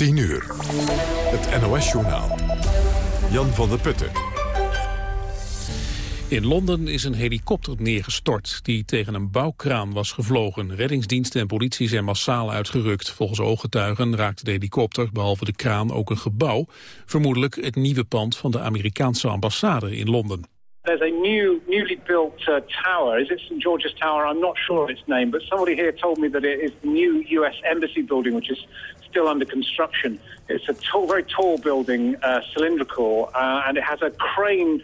10 uur. Het NOS-journaal. Jan van der Putten. In Londen is een helikopter neergestort die tegen een bouwkraan was gevlogen. Reddingsdiensten en politie zijn massaal uitgerukt. Volgens ooggetuigen raakte de helikopter, behalve de kraan, ook een gebouw. Vermoedelijk het nieuwe pand van de Amerikaanse ambassade in Londen. There's a new, newly built uh, tower. Is it St. George's Tower? I'm not sure of its name, but somebody here told me that it is the new U.S. Embassy building, which is still under construction. It's a tall, very tall building, uh, cylindrical, uh, and it has a crane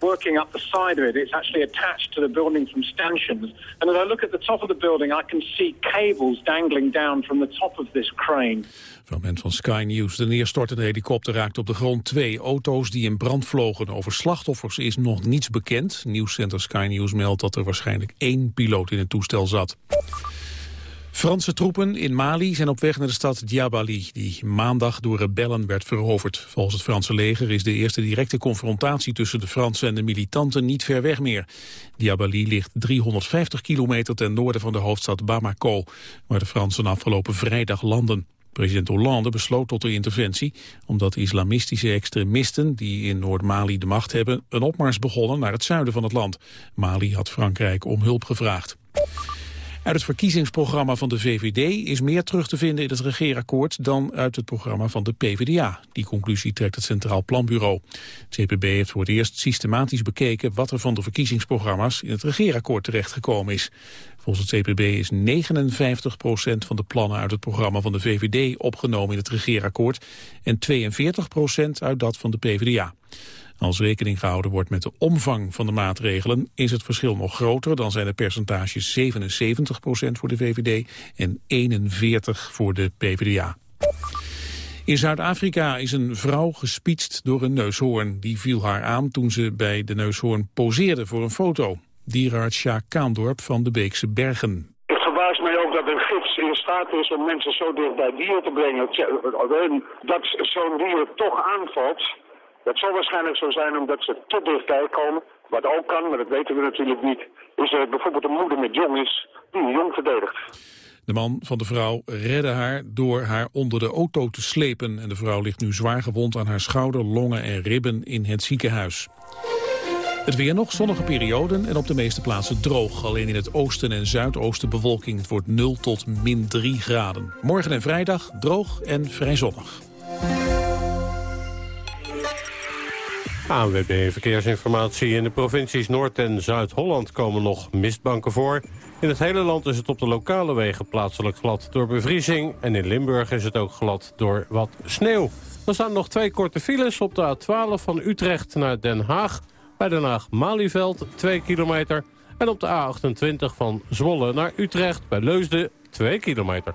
working up the side of it. It's actually attached to the building from stanchions. And as I look at the top of the building, I can see cables dangling down from the top of this crane. Fragment van Sky News. De neerstortende helikopter raakte op de grond twee auto's die in brand vlogen. Over slachtoffers is nog niets bekend. Nieuwscenter Sky News meldt dat er waarschijnlijk één piloot in het toestel zat. Franse troepen in Mali zijn op weg naar de stad Diabali, die maandag door rebellen werd veroverd. Volgens het Franse leger is de eerste directe confrontatie tussen de Fransen en de militanten niet ver weg meer. Diabali ligt 350 kilometer ten noorden van de hoofdstad Bamako, waar de Fransen afgelopen vrijdag landen. President Hollande besloot tot de interventie omdat islamistische extremisten die in Noord-Mali de macht hebben een opmars begonnen naar het zuiden van het land. Mali had Frankrijk om hulp gevraagd. Uit het verkiezingsprogramma van de VVD is meer terug te vinden in het regeerakkoord dan uit het programma van de PvdA. Die conclusie trekt het Centraal Planbureau. Het CPB heeft voor het eerst systematisch bekeken wat er van de verkiezingsprogramma's in het regeerakkoord terechtgekomen is. Volgens het CPB is 59% van de plannen uit het programma van de VVD opgenomen in het regeerakkoord en 42% uit dat van de PvdA. Als rekening gehouden wordt met de omvang van de maatregelen is het verschil nog groter. Dan zijn de percentages 77% voor de VVD en 41 voor de PvdA. In Zuid-Afrika is een vrouw gespietst door een neushoorn. Die viel haar aan toen ze bij de neushoorn poseerde voor een foto. Dierenarts Sjaak Kaandorp van de Beekse Bergen. Het verbaast mij ook dat een gids in staat is om mensen zo dicht bij dieren te brengen. Dat zo'n dier toch aanvalt, dat zal waarschijnlijk zo zijn omdat ze te dichtbij komen. Wat ook kan, maar dat weten we natuurlijk niet, is er bijvoorbeeld een moeder met jong is die een jong verdedigt. De man van de vrouw redde haar door haar onder de auto te slepen. En de vrouw ligt nu zwaar gewond aan haar schouder, longen en ribben in het ziekenhuis. Het weer nog, zonnige perioden en op de meeste plaatsen droog. Alleen in het oosten en zuidoosten bewolking. Het wordt 0 tot min 3 graden. Morgen en vrijdag droog en vrij zonnig. ANWB Verkeersinformatie. In de provincies Noord- en Zuid-Holland komen nog mistbanken voor. In het hele land is het op de lokale wegen plaatselijk glad door bevriezing. En in Limburg is het ook glad door wat sneeuw. Er staan nog twee korte files op de A12 van Utrecht naar Den Haag. Bij Den Haag-Malieveld 2 kilometer. En op de A28 van Zwolle naar Utrecht bij Leusden 2 kilometer.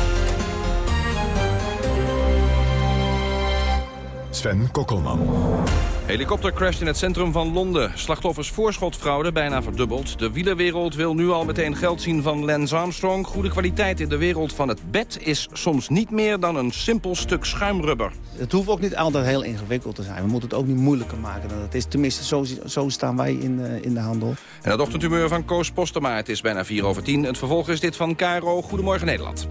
Sven Kokkelman. Helikoptercrash in het centrum van Londen. Slachtoffers voorschotfraude bijna verdubbeld. De wielerwereld wil nu al meteen geld zien van Lance Armstrong. Goede kwaliteit in de wereld van het bed is soms niet meer dan een simpel stuk schuimrubber. Het hoeft ook niet altijd heel ingewikkeld te zijn. We moeten het ook niet moeilijker maken dan het is. Tenminste, zo, zo staan wij in, uh, in de handel. En het ochtendhumeur van Koos Postema. Het is bijna 4 over 10. Het vervolg is dit van Caro. Goedemorgen Nederland.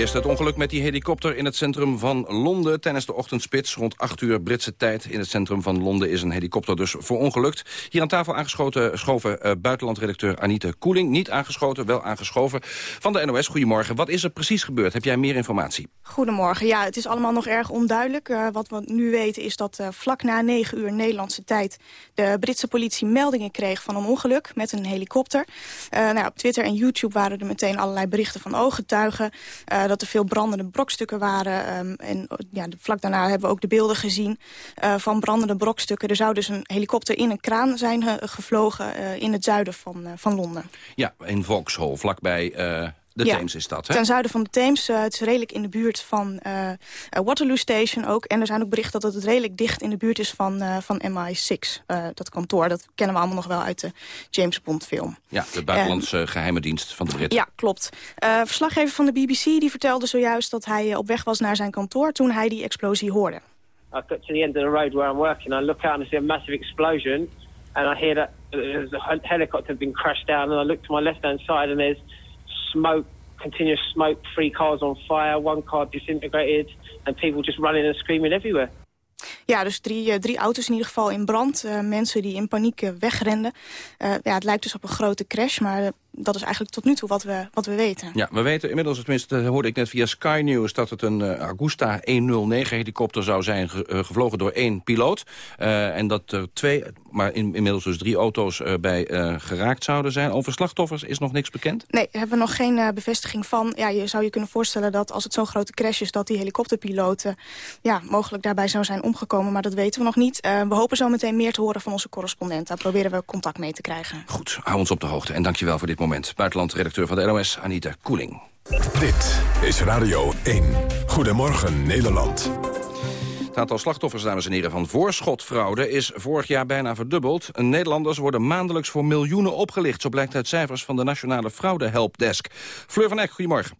Eerst het ongeluk met die helikopter in het centrum van Londen tijdens de ochtendspits. Rond 8 uur Britse tijd in het centrum van Londen is een helikopter dus verongelukt. Hier aan tafel aangeschoten schoven uh, buitenlandredacteur Anita Koeling. Niet aangeschoten, wel aangeschoven van de NOS. Goedemorgen. Wat is er precies gebeurd? Heb jij meer informatie? Goedemorgen. Ja, het is allemaal nog erg onduidelijk. Uh, wat we nu weten is dat uh, vlak na 9 uur Nederlandse tijd... de Britse politie meldingen kreeg van een ongeluk met een helikopter. nou op Twitter en YouTube waren er meteen allerlei berichten van ooggetuigen... Dat er veel brandende brokstukken waren. Um, en ja, vlak daarna hebben we ook de beelden gezien uh, van brandende brokstukken. Er zou dus een helikopter in een kraan zijn ge gevlogen uh, in het zuiden van, van Londen. Ja, in Vauxhall, vlakbij De Ja. Theems is dat, hè? Ten zuiden van de Theems. eh, het is redelijk in de buurt van eh, eh, Waterloo Station ook. En er zijn ook berichten dat het redelijk dicht in de buurt is van, eh, van MI6. eh, dat kantoor, dat kennen we allemaal nog wel uit de James Bond film. Ja, de buitenlandse geheime dienst van de Britten. Ja, klopt. Eh, verslaggever van de BBC die vertelde zojuist dat hij op weg was naar zijn kantoor... toen hij die explosie hoorde. I got to the end of the road where I'm working. I look out and I see a massive explosion, and I hear that uh, the hel- helicopter had been crashed down. And I look to my left hand side, and there's smoke, continuous smoke. Three cars on fire, one car disintegrated, and people just running and screaming everywhere. Ja, dus drie, eh, drie auto's in ieder geval in brand. Eh, mensen die in paniek eh, wegrenden. Ja, het lijkt dus op een grote crash, maar dat is eigenlijk tot nu toe wat we, wat we weten. Ja, we weten inmiddels, tenminste hoorde ik net via Sky News... dat het een eh, Augusta 109-helikopter zou zijn ge- eh, gevlogen door één piloot. Eh, en dat er twee, maar in, inmiddels dus drie auto's bij geraakt zouden zijn. Over slachtoffers is nog niks bekend? Nee, daar hebben we nog geen bevestiging van. Ja, je zou je kunnen voorstellen dat als het zo'n grote crash is... dat die helikopterpiloot eh, ja, mogelijk daarbij zou zijn omgekomen. Maar dat weten we nog niet. We hopen zo meteen meer te horen van onze correspondent. Daar proberen we contact mee te krijgen. Goed, hou ons op de hoogte en dankjewel voor dit moment. Buitenlandredacteur van de NOS, Anita Koeling. Dit is Radio 1. Goedemorgen Nederland. Het aantal slachtoffers, dames en heren, van voorschotfraude is vorig jaar bijna verdubbeld. Nederlanders worden maandelijks voor miljoenen opgelicht. Zo blijkt uit cijfers van de Nationale Fraude Helpdesk. Fleur van Eck, goedemorgen.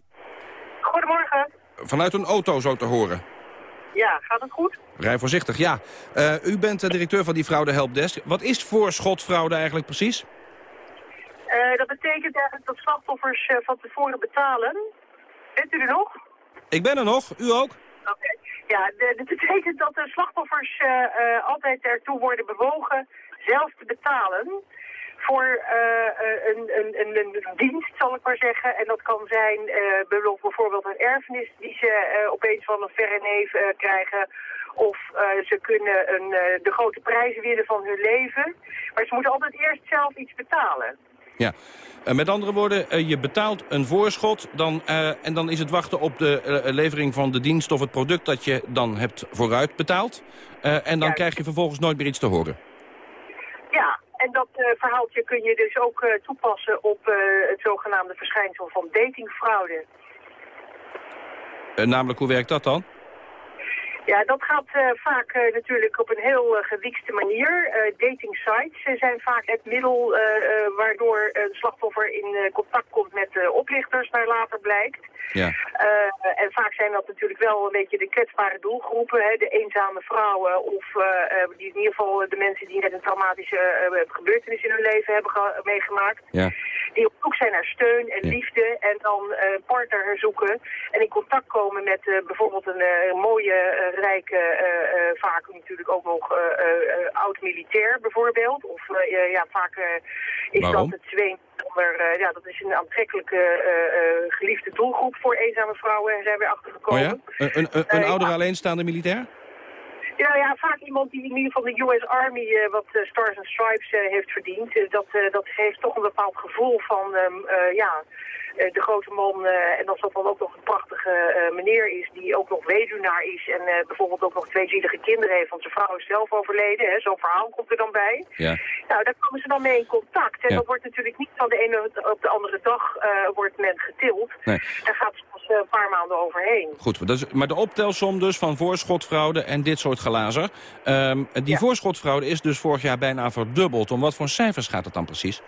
Goedemorgen. Vanuit een auto zo te horen. Ja, gaat het goed? Rij voorzichtig, ja. Eh, u bent de directeur van die Fraude Helpdesk. Wat is voorschotfraude eigenlijk precies? Eh, dat betekent eigenlijk dat slachtoffers eh, van tevoren betalen. Bent u er nog? Ik ben er nog, u ook? Oké. Ja, dat betekent dat de slachtoffers eh, altijd ertoe worden bewogen zelf te betalen voor een, een, een, een dienst, zal ik maar zeggen. En dat kan zijn bijvoorbeeld een erfenis die ze opeens van een verre neef krijgen. Of ze kunnen een, de grote prijzen winnen van hun leven. Maar ze moeten altijd eerst zelf iets betalen. Ja. Eh, met andere woorden, eh, je betaalt een voorschot dan, eh, en dan is het wachten op de levering van de dienst of het product dat je dan hebt vooruit betaald. En dan Juist. krijg je vervolgens nooit meer iets te horen. Ja, en dat verhaaltje kun je dus ook toepassen op het zogenaamde verschijnsel van datingfraude. Namelijk, hoe werkt dat dan? Ja, dat gaat eh, vaak eh, natuurlijk op een heel uh, gewiekste manier. Dating sites zijn vaak het middel waardoor een slachtoffer in contact komt met oplichters, naar later blijkt. Ja. En vaak zijn dat natuurlijk wel een beetje de kwetsbare doelgroepen, hè, de eenzame vrouwen of die in ieder geval de mensen die net een traumatische gebeurtenis in hun leven hebben meegemaakt. Ja. Die op zoek zijn naar steun en ja. liefde en dan een partner zoeken en in contact komen met bijvoorbeeld een mooie, rijke, vaak natuurlijk ook nog oud-militair bijvoorbeeld. Of ja, vaak is Waarom? dat het zweem onder, ja, dat is een aantrekkelijke geliefde doelgroep voor eenzame vrouwen zijn we achtergekomen. Oh ja? Een, een, een, een oudere alleenstaande militair? Ja, ja, vaak iemand die in ieder geval de US Army uh, wat uh, Stars and Stripes uh, heeft verdiend. dat, dat heeft toch een bepaald gevoel van, um, ja, de grote man. en als dat dan ook nog een prachtige meneer is, die ook nog weduwnaar is. En bijvoorbeeld ook nog twee zielige kinderen heeft, want zijn vrouw is zelf overleden. Zo'n verhaal komt er dan bij. Ja. Nou, daar komen ze dan mee in contact. En Ja. dat wordt natuurlijk niet van de ene op de andere dag wordt men getild. Nee. Daar gaat soms een paar maanden overheen. Goed, dat is, maar de optelsom dus van voorschotfraude en dit soort glazen. Ehm, die Ja. voorschotfraude is dus vorig jaar bijna verdubbeld. Om wat voor cijfers gaat het dan precies?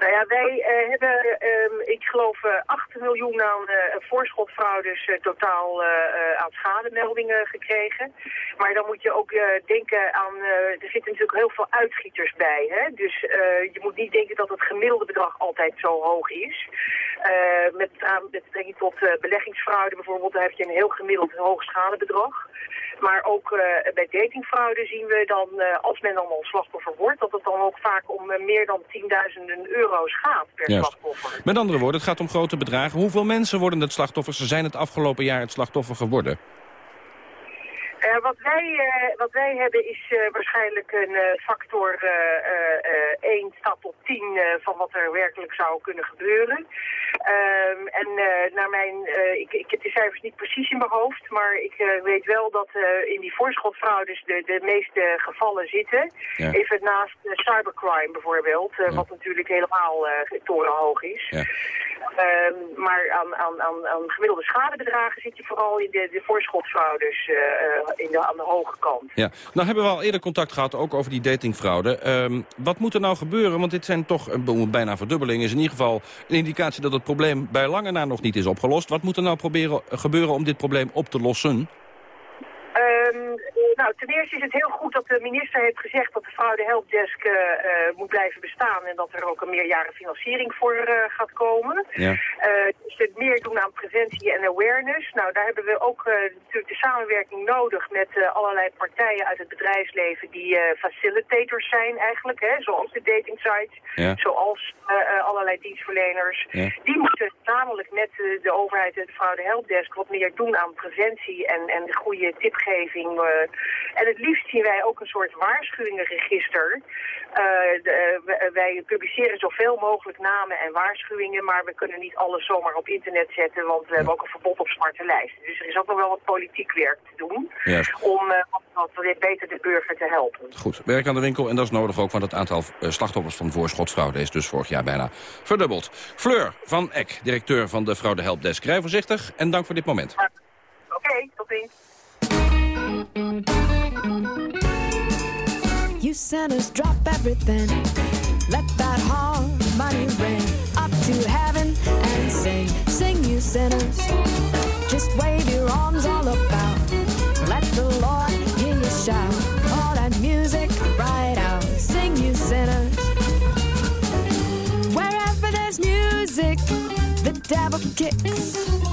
Nou ja, wij eh, hebben, ehm, ik geloof, eh 8 miljoen aan eh, voorschotfraudes eh, totaal eh, eh, aan schademeldingen gekregen. Maar dan moet je ook eh, denken aan, eh, er zitten natuurlijk heel veel uitschieters bij. Hè? Dus eh, je moet niet denken dat het gemiddelde bedrag altijd zo hoog is. Eh, met, met betrekking tot eh, beleggingsfraude bijvoorbeeld, daar heb je een heel gemiddeld hoog schadebedrag. Maar ook eh, bij datingfraude zien we dan, eh, als men dan al slachtoffer wordt, dat het dan ook vaak om eh, meer dan 10.000 euro's gaat per Juist. slachtoffer. Met andere woorden, het gaat om grote bedragen. Hoeveel mensen worden het slachtoffer? Ze zijn het afgelopen jaar het slachtoffer geworden. Eh, wat, wij, eh, wat wij hebben is eh, waarschijnlijk een factor eh, eh, 1 staat tot 10 eh, van wat er werkelijk zou kunnen gebeuren. Ehm, en naar mijn, ik, ik heb de cijfers niet precies in mijn hoofd, maar ik weet wel dat in die voorschotfraudes de, de meeste gevallen zitten. Ja. Even naast cybercrime bijvoorbeeld, Ja. wat natuurlijk helemaal torenhoog is. Ja. Ehm, maar aan, aan, aan, aan gemiddelde schadebedragen zit je vooral in de, de voorschotfraudes in aan de hoge kant. Ja, nou hebben we al eerder contact gehad, ook over die datingfraude. Ehm, wat moet er nou gebeuren? Want dit zijn toch een bijna verdubbeling. Is in ieder geval een indicatie dat het probleem bij lange na nog niet is opgelost. Wat moet er nou proberen, gebeuren om dit probleem op te lossen? Nou, ten eerste is het heel goed dat de minister heeft gezegd dat de fraude helpdesk uh, moet blijven bestaan en dat er ook een meerjaren financiering voor uh, gaat komen. Ja. dus het meer doen aan preventie en awareness. Nou, daar hebben we ook natuurlijk de samenwerking nodig met allerlei partijen uit het bedrijfsleven die facilitators zijn eigenlijk, hè, zoals de dating sites, ja. zoals allerlei dienstverleners. Ja. Die moeten namelijk met de overheid en de fraude helpdesk wat meer doen aan preventie en, en de goede tipgeving en het liefst zien wij ook een soort waarschuwingenregister. Uh, de, wij publiceren zoveel mogelijk namen en waarschuwingen, maar we kunnen niet alles zomaar op internet zetten, want we hebben ook een verbod op zwarte lijsten. Dus er is ook nog wel wat politiek werk te doen om uh, wat beter de burger te helpen. Goed, werk aan de winkel en dat is nodig ook, want het aantal slachtoffers van voorschotfraude is dus vorig jaar bijna verdubbeld. Fleur van Eck, directeur van de Fraude Helpdesk. Rij voorzichtig en dank voor dit moment. Oké, okay, tot ziens. You sinners drop everything. Let that harmony ring up to heaven and sing. Sing, you sinners. Just wave your arms all about. Let the Lord hear you shout. All that music right out. Sing, you sinners. Wherever there's music, the devil kicks.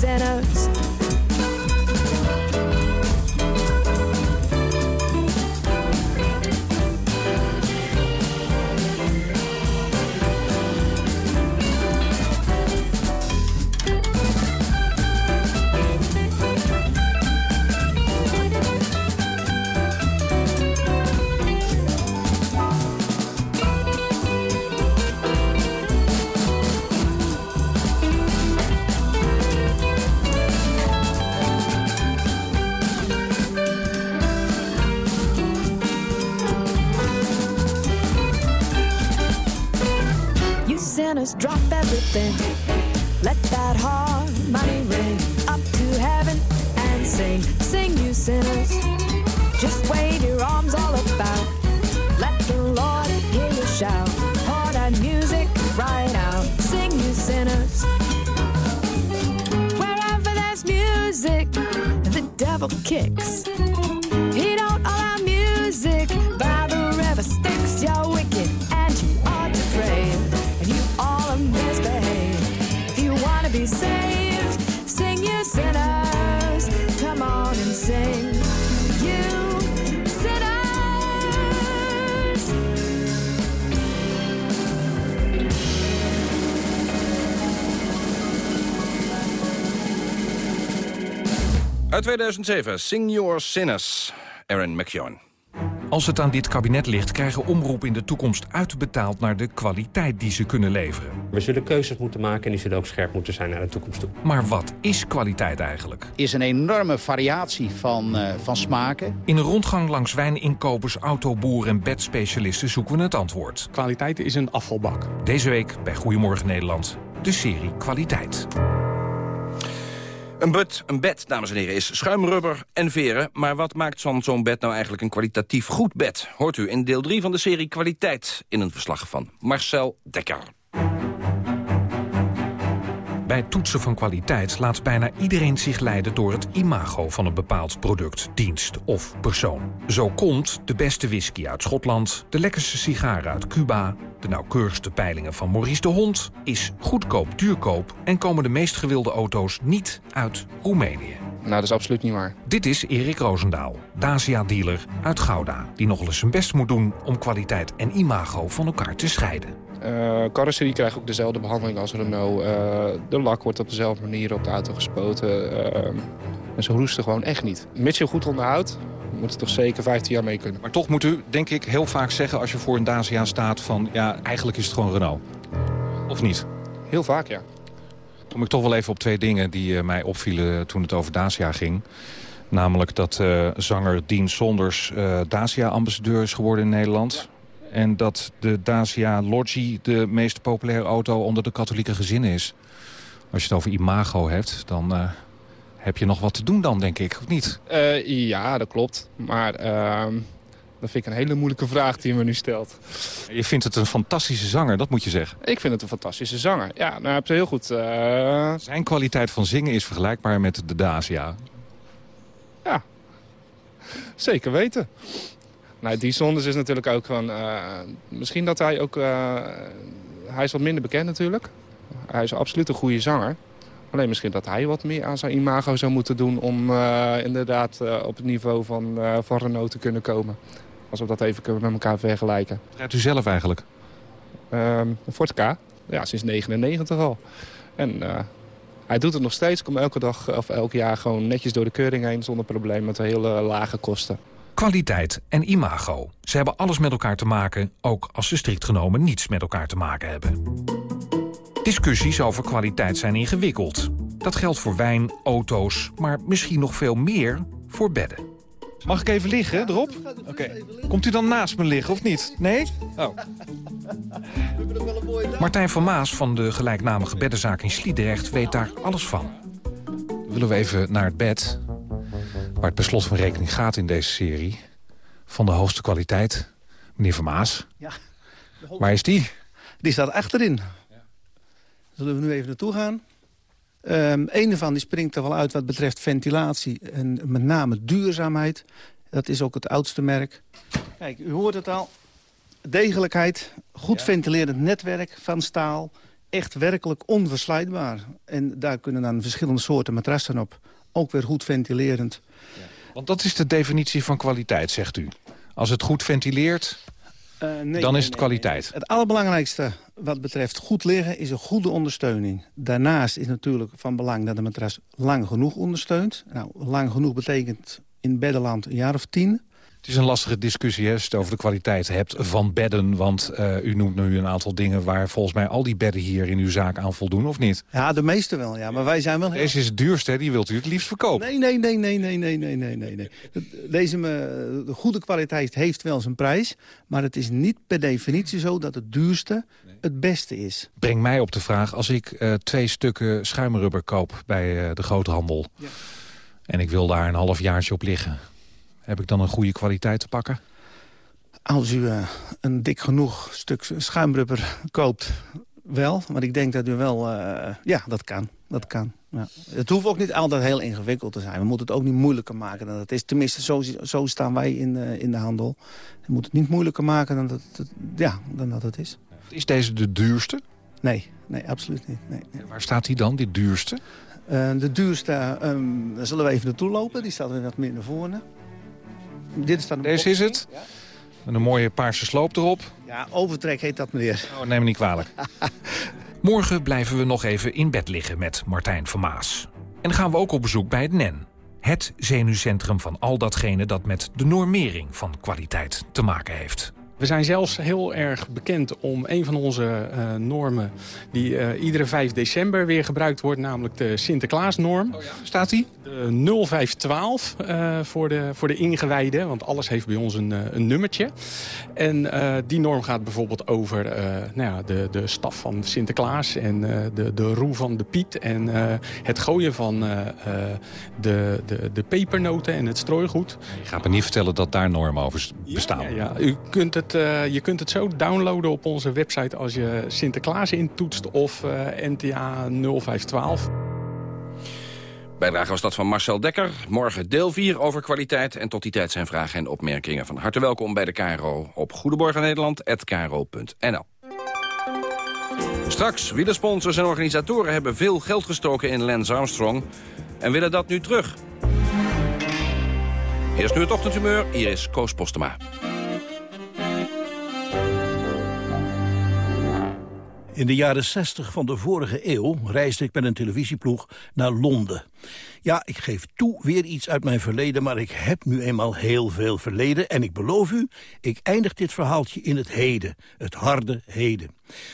Sinners. Drop everything. Let that harmony ring up to heaven and sing, sing, you sinners. Just wave your arms all about. Let the Lord hear you shout. Pour that music right out. Sing, you sinners. Wherever there's music, the devil kicks. Uit 2007, Sing Your Sinners, Aaron McKeown. Als het aan dit kabinet ligt, krijgen omroepen in de toekomst uitbetaald naar de kwaliteit die ze kunnen leveren. We zullen keuzes moeten maken en die zullen ook scherp moeten zijn naar de toekomst toe. Maar wat is kwaliteit eigenlijk? is een enorme variatie van, uh, van smaken. In een rondgang langs wijninkopers, autoboeren en bedspecialisten zoeken we het antwoord. Kwaliteit is een afvalbak. Deze week bij Goedemorgen Nederland, de serie Kwaliteit. Een bed, een bed, dames en heren, is schuimrubber en veren. Maar wat maakt zo'n bed nou eigenlijk een kwalitatief goed bed? Hoort u in deel 3 van de serie Kwaliteit in een verslag van Marcel Dekker. Bij toetsen van kwaliteit laat bijna iedereen zich leiden door het imago van een bepaald product, dienst of persoon. Zo komt de beste whisky uit Schotland, de lekkerste sigaren uit Cuba, de nauwkeurigste peilingen van Maurice de Hond, is goedkoop duurkoop en komen de meest gewilde auto's niet uit Roemenië. Nou, dat is absoluut niet waar. Dit is Erik Roosendaal, Dacia-dealer uit Gouda... die nog eens zijn best moet doen om kwaliteit en imago van elkaar te scheiden. Uh, carrosserie krijgt ook dezelfde behandeling als Renault. Uh, de lak wordt op dezelfde manier op de auto gespoten. Uh, en ze roesten gewoon echt niet. Mits je goed onderhoudt, moet het toch zeker 15 jaar mee kunnen. Maar toch moet u, denk ik, heel vaak zeggen als je voor een Dacia staat van... ja, eigenlijk is het gewoon Renault. Of niet? Heel vaak, ja. Kom ik toch wel even op twee dingen die eh, mij opvielen toen het over Dacia ging. Namelijk dat eh, zanger Dean Sonders eh, Dacia-ambassadeur is geworden in Nederland. En dat de Dacia Logi de meest populaire auto onder de katholieke gezinnen is. Als je het over imago hebt, dan heb je nog wat te doen dan, denk ik, of niet? Ja, dat klopt. Maar ehm, dat vind ik een hele moeilijke vraag die je me nu stelt. Je vindt het een fantastische zanger, dat moet je zeggen. Ik vind het een fantastische zanger. Ja, nou heb je heel goed... eh, Zijn kwaliteit van zingen is vergelijkbaar met de Dacia. Ja, zeker weten. Nou, die Sonders is natuurlijk ook gewoon... eh, misschien dat hij ook... eh, hij is wat minder bekend natuurlijk. Hij is absoluut een goede zanger. Alleen misschien dat hij wat meer aan zijn imago zou moeten doen... om inderdaad op het niveau van, van Renault te kunnen komen. Als we dat even kunnen met elkaar vergelijken. Rijdt u zelf eigenlijk? Ehm een Ford K. Ja, sinds 99 al. En eh, hij doet het nog steeds. Komt elke dag of elk jaar gewoon netjes door de keuring heen... zonder probleem met hele lage kosten. Kwaliteit en imago. Ze hebben alles met elkaar te maken, ook als ze strikt genomen niets met elkaar te maken hebben. Discussies over kwaliteit zijn ingewikkeld. Dat geldt voor wijn, auto's, maar misschien nog veel meer voor bedden. Mag ik even liggen erop? Oké. Komt u dan naast me liggen of niet? Nee? Oh. Martijn van Maas van de gelijknamige beddenzaak in Sliedrecht weet daar alles van. Willen we even naar het bed, waar het per slot van rekening gaat in deze serie. Van de hoogste kwaliteit. Meneer Van Maas. Ja. Waar is die? Die staat achterin. Zullen we nu even naartoe gaan? Ehm een ervan die springt er wel uit wat betreft ventilatie en met name duurzaamheid. Dat is ook het oudste merk. Kijk, u hoort het al. Degelijkheid, goed ventilerend netwerk van staal. Echt werkelijk onverslijtbaar. En daar kunnen dan verschillende soorten matrassen op. Ook weer goed ventilerend. Want dat is de definitie van kwaliteit, zegt u. Als het goed ventileert, Eh, nee, dan nee, is het nee, kwaliteit. Het allerbelangrijkste wat betreft goed liggen is een goede ondersteuning. Daarnaast is natuurlijk van belang dat de matras lang genoeg ondersteunt. Nou, lang genoeg betekent in beddenland een jaar of tien. Het is een lastige discussie hè, als je het over de kwaliteit hebt van bedden. Want eh, u noemt nu een aantal dingen waar volgens mij al die bedden hier in uw zaak aan voldoen, of niet? Ja, de meeste wel, ja. Maar wij zijn wel... heel- Deze is het duurste, hè, die wilt u het liefst verkopen. Nee, nee, nee, nee, nee, nee, nee, nee, nee. nee. Deze eh, de goede kwaliteit heeft wel zijn prijs. Maar het is niet per definitie zo dat het duurste het beste is. Breng mij op de vraag, als ik eh, twee stukken schuimrubber koop bij de groothandel... en ik wil daar een half jaartje op liggen... heb ik dan een goede kwaliteit te pakken? Als u eh, een dik genoeg stuk schuimrubber koopt, wel. Maar ik denk dat u wel... eh, ja, dat kan. Dat kan. Ja. Het hoeft ook niet altijd heel ingewikkeld te zijn. We moeten het ook niet moeilijker maken dan het is. Tenminste, zo, zo staan wij in, eh, in de handel. We moeten het niet moeilijker maken dan dat, het- ja, dan dat het is. Is deze de duurste? Nee, nee absoluut niet. Nee, nee. Waar staat die dan, die duurste? De duurste, ehm, daar zullen we even naartoe lopen. Die staat weer wat meer naar voren. Dit staat Deze is het? Met een mooie paarse sloop erop. Ja, overtrek heet dat, meneer. Oh, neem me niet kwalijk. Morgen blijven we nog even in bed liggen met Martijn van Maas. En gaan we ook op bezoek bij het NEN. Het zenuwcentrum van al datgene dat met de normering van kwaliteit te maken heeft. We zijn zelfs heel erg bekend om een van onze eh, normen... die eh, iedere 5 december weer gebruikt wordt, namelijk de Sinterklaasnorm. Staat die? De 0512 eh, voor, de, voor de ingewijden, want alles heeft bij ons een, een nummertje. En eh, die norm gaat bijvoorbeeld over eh, nou ja, de, de staf van Sinterklaas... en eh, de, de roe van de Piet en eh, het gooien van eh, eh, de, de, de pepernoten en het strooigoed. Je gaat me niet vertellen dat daar normen over bestaan. Ja, ja. U kunt het, eh, je kunt het zo downloaden op onze website als je Sinterklaas intoetst of eh, NTA 0512. Bijdrage was dat van Marcel Dekker. Morgen deel 4 over kwaliteit. En tot die tijd zijn vragen en opmerkingen. Van harte welkom bij de KRO op Goedemorgen Nederland@kro.nl. Straks, wielersponsors en organisatoren hebben veel geld gestoken in Lance Armstrong... en willen dat nu terug. Eerst nu het ochtendhumeur, hier is Koos Postema. In de jaren 60 van de vorige eeuw reisde ik met een televisieploeg naar Londen. Ja, ik geef toe weer iets uit mijn verleden, maar ik heb nu eenmaal heel veel verleden. En ik beloof u, ik eindig dit verhaaltje in het heden, het harde heden.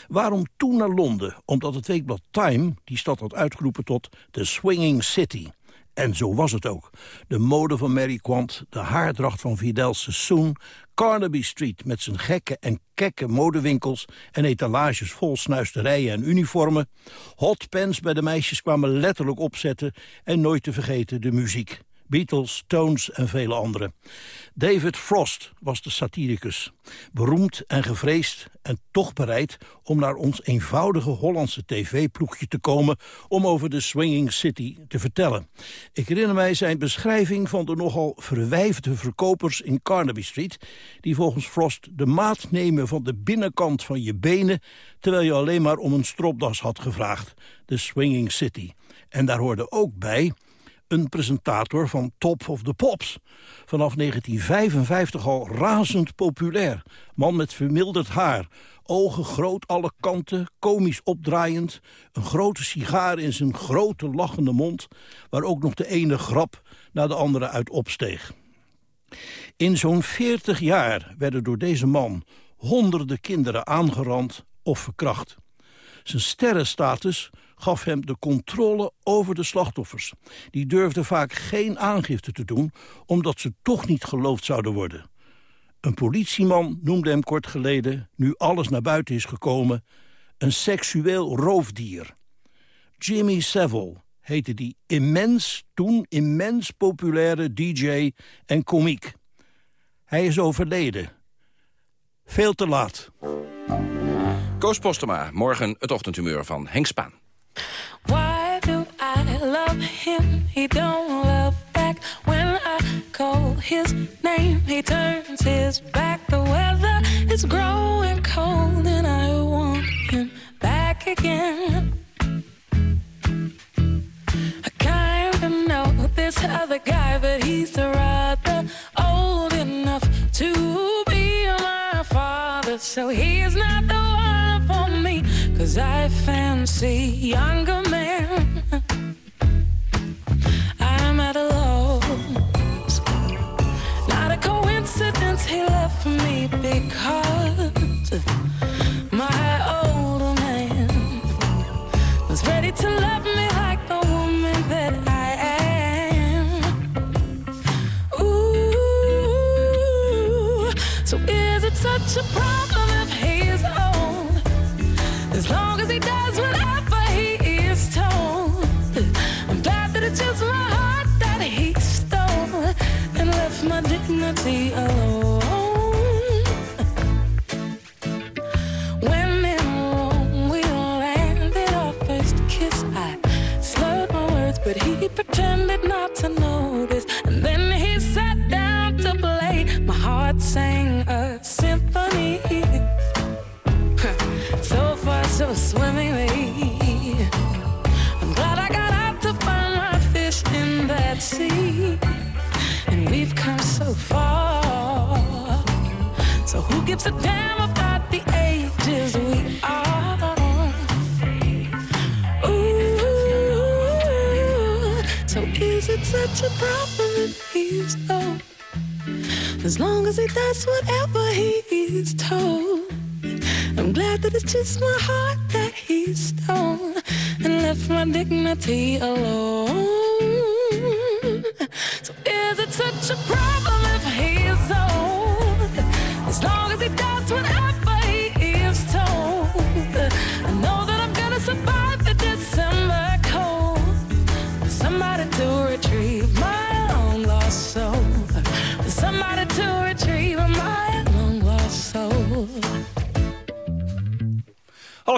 Waarom toen naar Londen? Omdat het weekblad Time die stad had uitgeroepen tot de Swinging City. En zo was het ook. De mode van Mary Quant, de haardracht van Fidel Sassoon... Carnaby Street met zijn gekke en kekke modewinkels... en etalages vol snuisterijen en uniformen. Hotpants bij de meisjes kwamen letterlijk opzetten... en nooit te vergeten de muziek. Beatles, Stones en vele anderen. David Frost was de satiricus. Beroemd en gevreesd en toch bereid om naar ons eenvoudige Hollandse tv-ploegje te komen... om over de Swinging City te vertellen. Ik herinner mij zijn beschrijving van de nogal verwijfde verkopers in Carnaby Street... die volgens Frost de maat nemen van de binnenkant van je benen... terwijl je alleen maar om een stropdas had gevraagd. De Swinging City. En daar hoorde ook bij een presentator van Top of the Pops. Vanaf 1955 al razend populair. Man met vermilderd haar, ogen groot alle kanten, komisch opdraaiend... een grote sigaar in zijn grote lachende mond... waar ook nog de ene grap naar de andere uit opsteeg. In zo'n 40 jaar werden door deze man honderden kinderen aangerand of verkracht. Zijn sterrenstatus gaf hem de controle over de slachtoffers. Die durfden vaak geen aangifte te doen, omdat ze toch niet geloofd zouden worden. Een politieman noemde hem kort geleden, nu alles naar buiten is gekomen, een seksueel roofdier. Jimmy Savile heette die immens, toen immens populaire DJ en komiek. Hij is overleden. Veel te laat. Koos Postema, morgen het ochtendhumeur van Henk Spaan. Why do I love him? He don't love back when I call his name. He turns his back. The weather is growing cold and I want him back again. I kinda know this other guy, but he's rather old enough to be my father. So he's not the one cause I fancy younger men. I'm at a loss. Not a coincidence he left me because my older man was ready to love me like the woman that I am. Ooh, so is it such a problem eternity alone. Oh.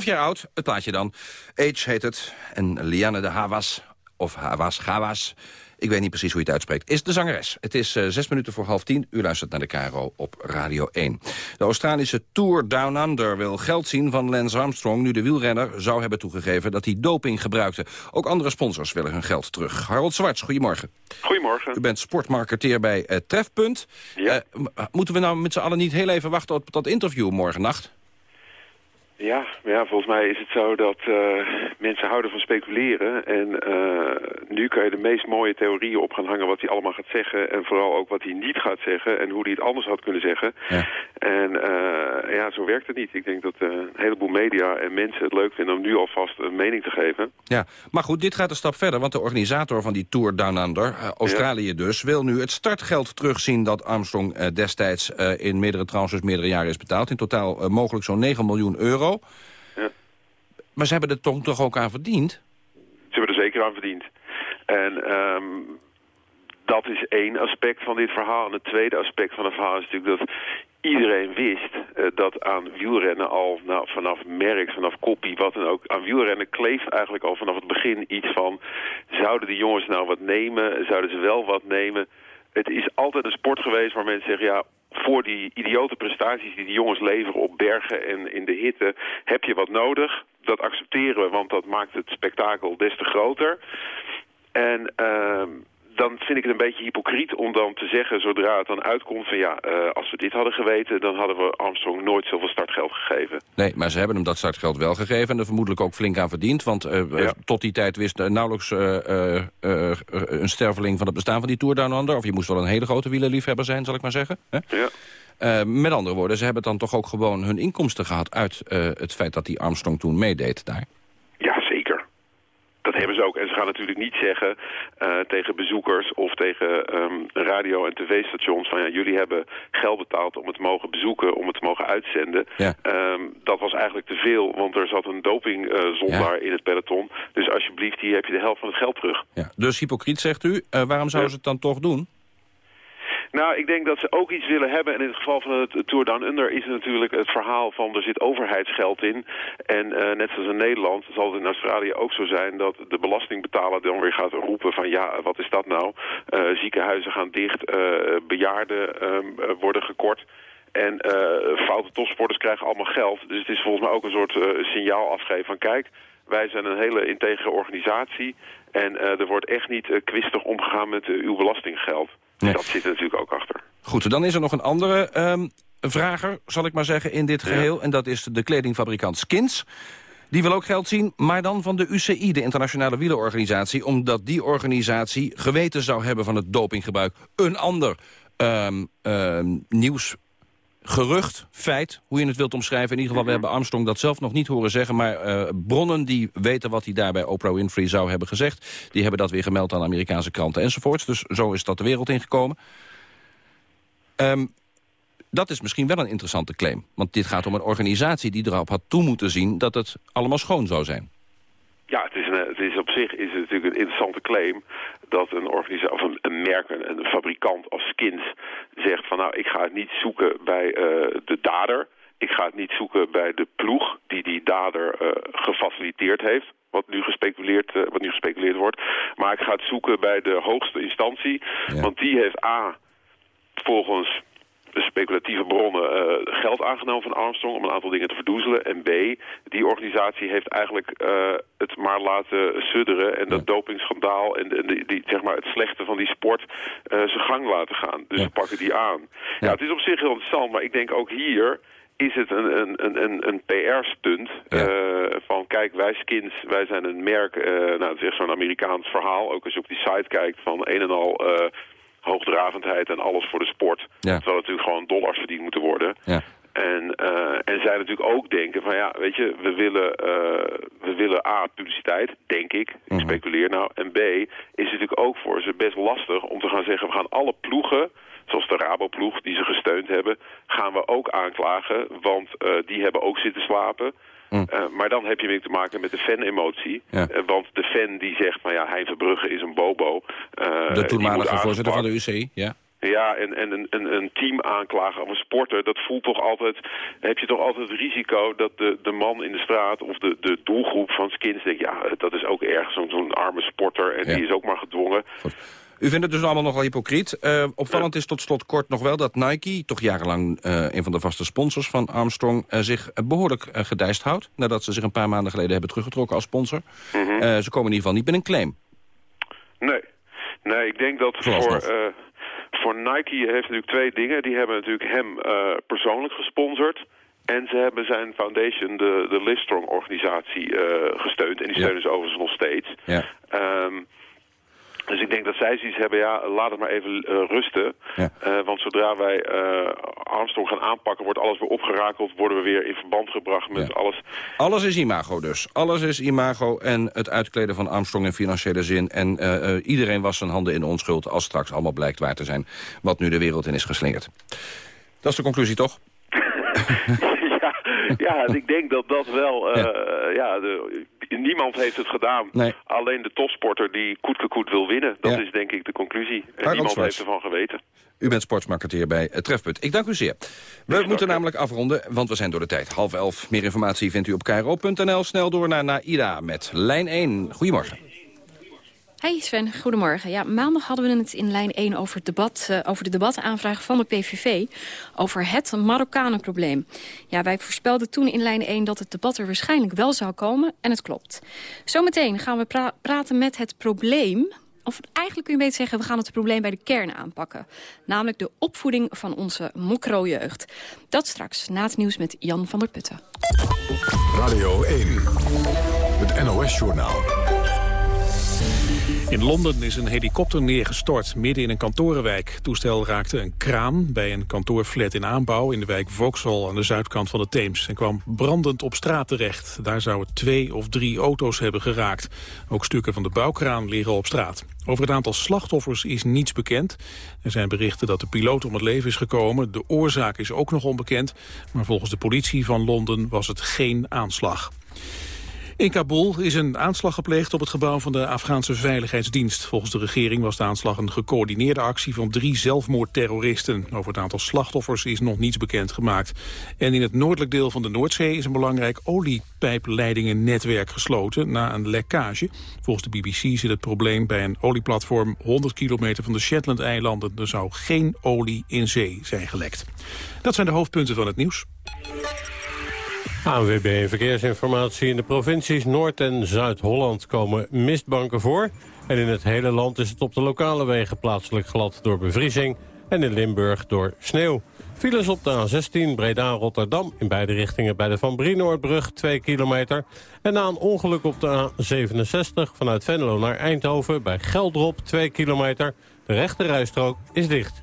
Jaar oud, het plaatje dan. Age heet het. En Liane de Hawas, of Hawas, Gawas... ik weet niet precies hoe je het uitspreekt, is de zangeres. Het is eh, zes minuten voor half tien. U luistert naar de Caro op Radio 1. De Australische Tour Down Under wil geld zien van Lance Armstrong... nu de wielrenner zou hebben toegegeven dat hij doping gebruikte. Ook andere sponsors willen hun geld terug. Harold Zwarts, goedemorgen. Goedemorgen. U bent sportmarketeer bij eh, Trefpunt. Ja. Eh, moeten we nou met z'n allen niet heel even wachten op dat interview morgen nacht? Ja, maar ja, volgens mij is het zo dat eh, mensen houden van speculeren. En eh, nu kan je de meest mooie theorieën op gaan hangen wat hij allemaal gaat zeggen. En vooral ook wat hij niet gaat zeggen en hoe hij het anders had kunnen zeggen. Ja. En eh, ja, zo werkt het niet. Ik denk dat een heleboel media en mensen het leuk vinden om nu alvast een mening te geven. Ja, maar goed, dit gaat een stap verder, want de organisator van die Tour Down Under, Australië dus, wil nu het startgeld terugzien dat Armstrong destijds in meerdere tranches meerdere jaren is betaald. In totaal mogelijk zo'n 9 miljoen euro. Ja. Maar ze hebben er toch, toch ook aan verdiend? Ze hebben er zeker aan verdiend. En ehm, dat is één aspect van dit verhaal. En het tweede aspect van het verhaal is natuurlijk dat iedereen wist eh, dat aan wielrennen al nou, vanaf Merckx, vanaf Koppie, wat dan ook, aan wielrennen kleeft eigenlijk al vanaf het begin iets van, zouden die jongens nou wat nemen, zouden ze wel wat nemen? Het is altijd een sport geweest waar mensen zeggen, ja, voor die idiote prestaties die die jongens leveren op bergen en in de hitte, heb je wat nodig. Dat accepteren we, want dat maakt het spektakel des te groter. En ehm, dan vind ik het een beetje hypocriet om dan te zeggen, zodra het dan uitkomt van ja, eh, als we dit hadden geweten, dan hadden we Armstrong nooit zoveel startgeld gegeven. Nee, maar ze hebben hem dat startgeld wel gegeven... en er vermoedelijk ook flink aan verdiend. Want eh, eh, tot die tijd wist nauwelijks een sterveling van het bestaan van die Tour Down Under. Of je moest wel een hele grote wielerliefhebber zijn, zal ik maar zeggen. Hè? Ja. Met andere woorden, ze hebben dan toch ook gewoon hun inkomsten gehad... uit het feit dat die Armstrong toen meedeed daar. Ja. Dat hebben ze ook. En ze gaan natuurlijk niet zeggen eh, tegen bezoekers of tegen ehm, radio- en tv-stations... van ja, jullie hebben geld betaald om het te mogen bezoeken, om het te mogen uitzenden. Ja. Ehm, dat was eigenlijk te veel, want er zat een dopingzondaar in het peloton. Dus alsjeblieft, hier heb je de helft van het geld terug. Ja. Dus hypocriet, zegt u. Eh, waarom zouden ze het dan toch doen? Nou, ik denk dat ze ook iets willen hebben. En in het geval van het Tour Down Under is natuurlijk het verhaal van er zit overheidsgeld in. En eh, net zoals in Nederland zal het in Australië ook zo zijn dat de belastingbetaler dan weer gaat roepen van ja, wat is dat nou? Eh, ziekenhuizen gaan dicht, eh, bejaarden ehm, eh, worden gekort. En foute topsporters krijgen allemaal geld. Dus het is volgens mij ook een soort signaal afgeven van kijk, wij zijn een hele integere organisatie. En er wordt echt niet kwistig omgegaan met uw belastinggeld. Dat zit er natuurlijk ook achter. Goed, dan is er nog een andere ehm, vrager, zal ik maar zeggen, in dit geheel. En dat is de kledingfabrikant Skins. Die wil ook geld zien, maar dan van de UCI, de Internationale Wielerorganisatie... omdat die organisatie geweten zou hebben van het dopinggebruik. Een ander ehm, nieuws gerucht, feit, hoe je het wilt omschrijven. In ieder geval, we hebben Armstrong dat zelf nog niet horen zeggen... maar eh, bronnen die weten wat hij daar bij Oprah Winfrey zou hebben gezegd... die hebben dat weer gemeld aan Amerikaanse kranten enzovoorts. Dus zo is dat de wereld ingekomen. Ehm, dat is misschien wel een interessante claim. Want dit gaat om een organisatie die erop had toe moeten zien... dat het allemaal schoon zou zijn. Ja, het is, een, het is op zich is het natuurlijk een interessante claim dat een organisatie of een, een merk, een, een fabrikant als Skins zegt van nou ik ga het niet zoeken bij eh, de dader. Ik ga het niet zoeken bij de ploeg die die dader eh, gefaciliteerd heeft. Wat nu, gespeculeerd, eh, wat nu gespeculeerd wordt. Maar ik ga het zoeken bij de hoogste instantie. Want die heeft A, volgens speculatieve bronnen eh, geld aangenomen van Armstrong om een aantal dingen te verdoezelen. En B, die organisatie heeft eigenlijk eh, het maar laten sudderen en dat dopingschandaal en, en die, die, zeg maar het slechte van die sport eh, zijn gang laten gaan. Dus ze pakken die aan. Ja. het is op zich heel interessant, maar ik denk ook hier is het een, een, een, een, een PR-stunt van kijk, wij skins, wij zijn een merk, eh, nou dat is echt zo'n Amerikaans verhaal, ook als je op die site kijkt van een en al hoogdravendheid en alles voor de sport. Ja. Terwijl natuurlijk gewoon dollars verdiend moeten worden. Ja. En, eh, en zij natuurlijk ook denken van ja, weet je, we willen, eh, we willen A, publiciteit, denk ik. Ik speculeer nou. En B, is het natuurlijk ook voor ze best lastig om te gaan zeggen... we gaan alle ploegen, zoals de Rabo-ploeg die ze gesteund hebben... gaan we ook aanklagen, want eh, die hebben ook zitten slapen... Eh, maar dan heb je weer te maken met de fan-emotie. Ja. Eh, want de fan die zegt, van ja, Hein Verbrugge is een bobo. Eh, De toenmalige voorzitter van de. UCI, ja. Ja, en, en een, een, een team aanklagen of een sporter, dat voelt toch altijd, heb je toch altijd het risico dat de, de man in de straat of de, de doelgroep van skins denkt, ja, dat is ook erg, zo'n zo'n arme sporter en Ja. die is ook maar gedwongen. U vindt het dus allemaal nogal hypocriet. Eh, opvallend is tot slot kort nog wel dat Nike, toch jarenlang eh, een van de vaste sponsors van Armstrong, eh, zich eh, behoorlijk eh, gedijst houdt. Nadat ze zich een paar maanden geleden hebben teruggetrokken als sponsor. Mhm. Ze komen in ieder geval niet met een claim. Nee, nee, ik denk dat voor, Vooralsnog. eh, voor Nike heeft natuurlijk twee dingen. Die hebben natuurlijk hem persoonlijk gesponsord. En ze hebben zijn foundation, de, de Livestrong-organisatie, eh, gesteund. En die steunen ze overigens nog steeds. Ja. Ehm, dus ik denk dat zij zoiets hebben, ja, laat het maar even eh, rusten. Eh, want zodra wij eh, Armstrong gaan aanpakken, wordt alles weer opgerakeld. Worden we weer in verband gebracht met alles. Alles is imago dus. Alles is imago en het uitkleden van Armstrong in financiële zin. En iedereen was zijn handen in de onschuld als straks allemaal blijkt waar te zijn. Wat nu de wereld in is geslingerd. Dat is de conclusie toch? ja, ja, ik denk dat dat wel... eh, ja. de, niemand heeft het gedaan. Nee. Alleen de topsporter die koetkekoet wil winnen. Dat Ja. is denk ik de conclusie. En niemand heeft ervan geweten. U bent sportsmarketeer bij het Trefpunt. Ik dank u zeer. We moeten namelijk afronden, want we zijn door de tijd. Half elf. Meer informatie vindt u op kro.nl. Snel door naar Naida met lijn 1. Goedemorgen. Hey Sven, goedemorgen. Ja, maandag hadden we het in lijn 1 over, het debat, eh, over de debattaanvraag van de PVV... over het Marokkanenprobleem. Ja, wij voorspelden toen in lijn 1 dat het debat er waarschijnlijk wel zou komen. En het klopt. Zometeen gaan we pra- praten met het probleem... Of eigenlijk kun je beter zeggen, we gaan het probleem bij de kern aanpakken. Namelijk de opvoeding van onze mokro-jeugd. Dat straks, na het nieuws met Jan van der Putten. Radio 1, het NOS-journaal. In Londen is een helikopter neergestort midden in een kantorenwijk. Het toestel raakte een kraan bij een kantoorflat in aanbouw... in de wijk Vauxhall aan de zuidkant van de Theems... en kwam brandend op straat terecht. Daar zouden twee of drie auto's hebben geraakt. Ook stukken van de bouwkraan liggen op straat. Over het aantal slachtoffers is niets bekend. Er zijn berichten dat de piloot om het leven is gekomen. De oorzaak is ook nog onbekend. Maar volgens de politie van Londen was het geen aanslag. In Kabul is een aanslag gepleegd op het gebouw van de Afghaanse Veiligheidsdienst. Volgens de regering was de aanslag een gecoördineerde actie van drie zelfmoordterroristen. Over het aantal slachtoffers is nog niets bekend gemaakt. En in het noordelijk deel van de Noordzee is een belangrijk oliepijpleidingennetwerk gesloten na een lekkage. Volgens de BBC zit het probleem bij een olieplatform 100 kilometer van de Shetland-eilanden. Er zou geen olie in zee zijn gelekt. Dat zijn de hoofdpunten van het nieuws. ANWB Verkeersinformatie. In de provincies Noord- en Zuid-Holland komen mistbanken voor. En in het hele land is het op de lokale wegen plaatselijk glad door bevriezing. En in Limburg door sneeuw. Files op de A16 Breda-Rotterdam in beide richtingen bij de Van Brienoordbrug 2 kilometer. En na een ongeluk op de A67 vanuit Venlo naar Eindhoven bij Geldrop 2 kilometer. De rechte rijstrook is dicht.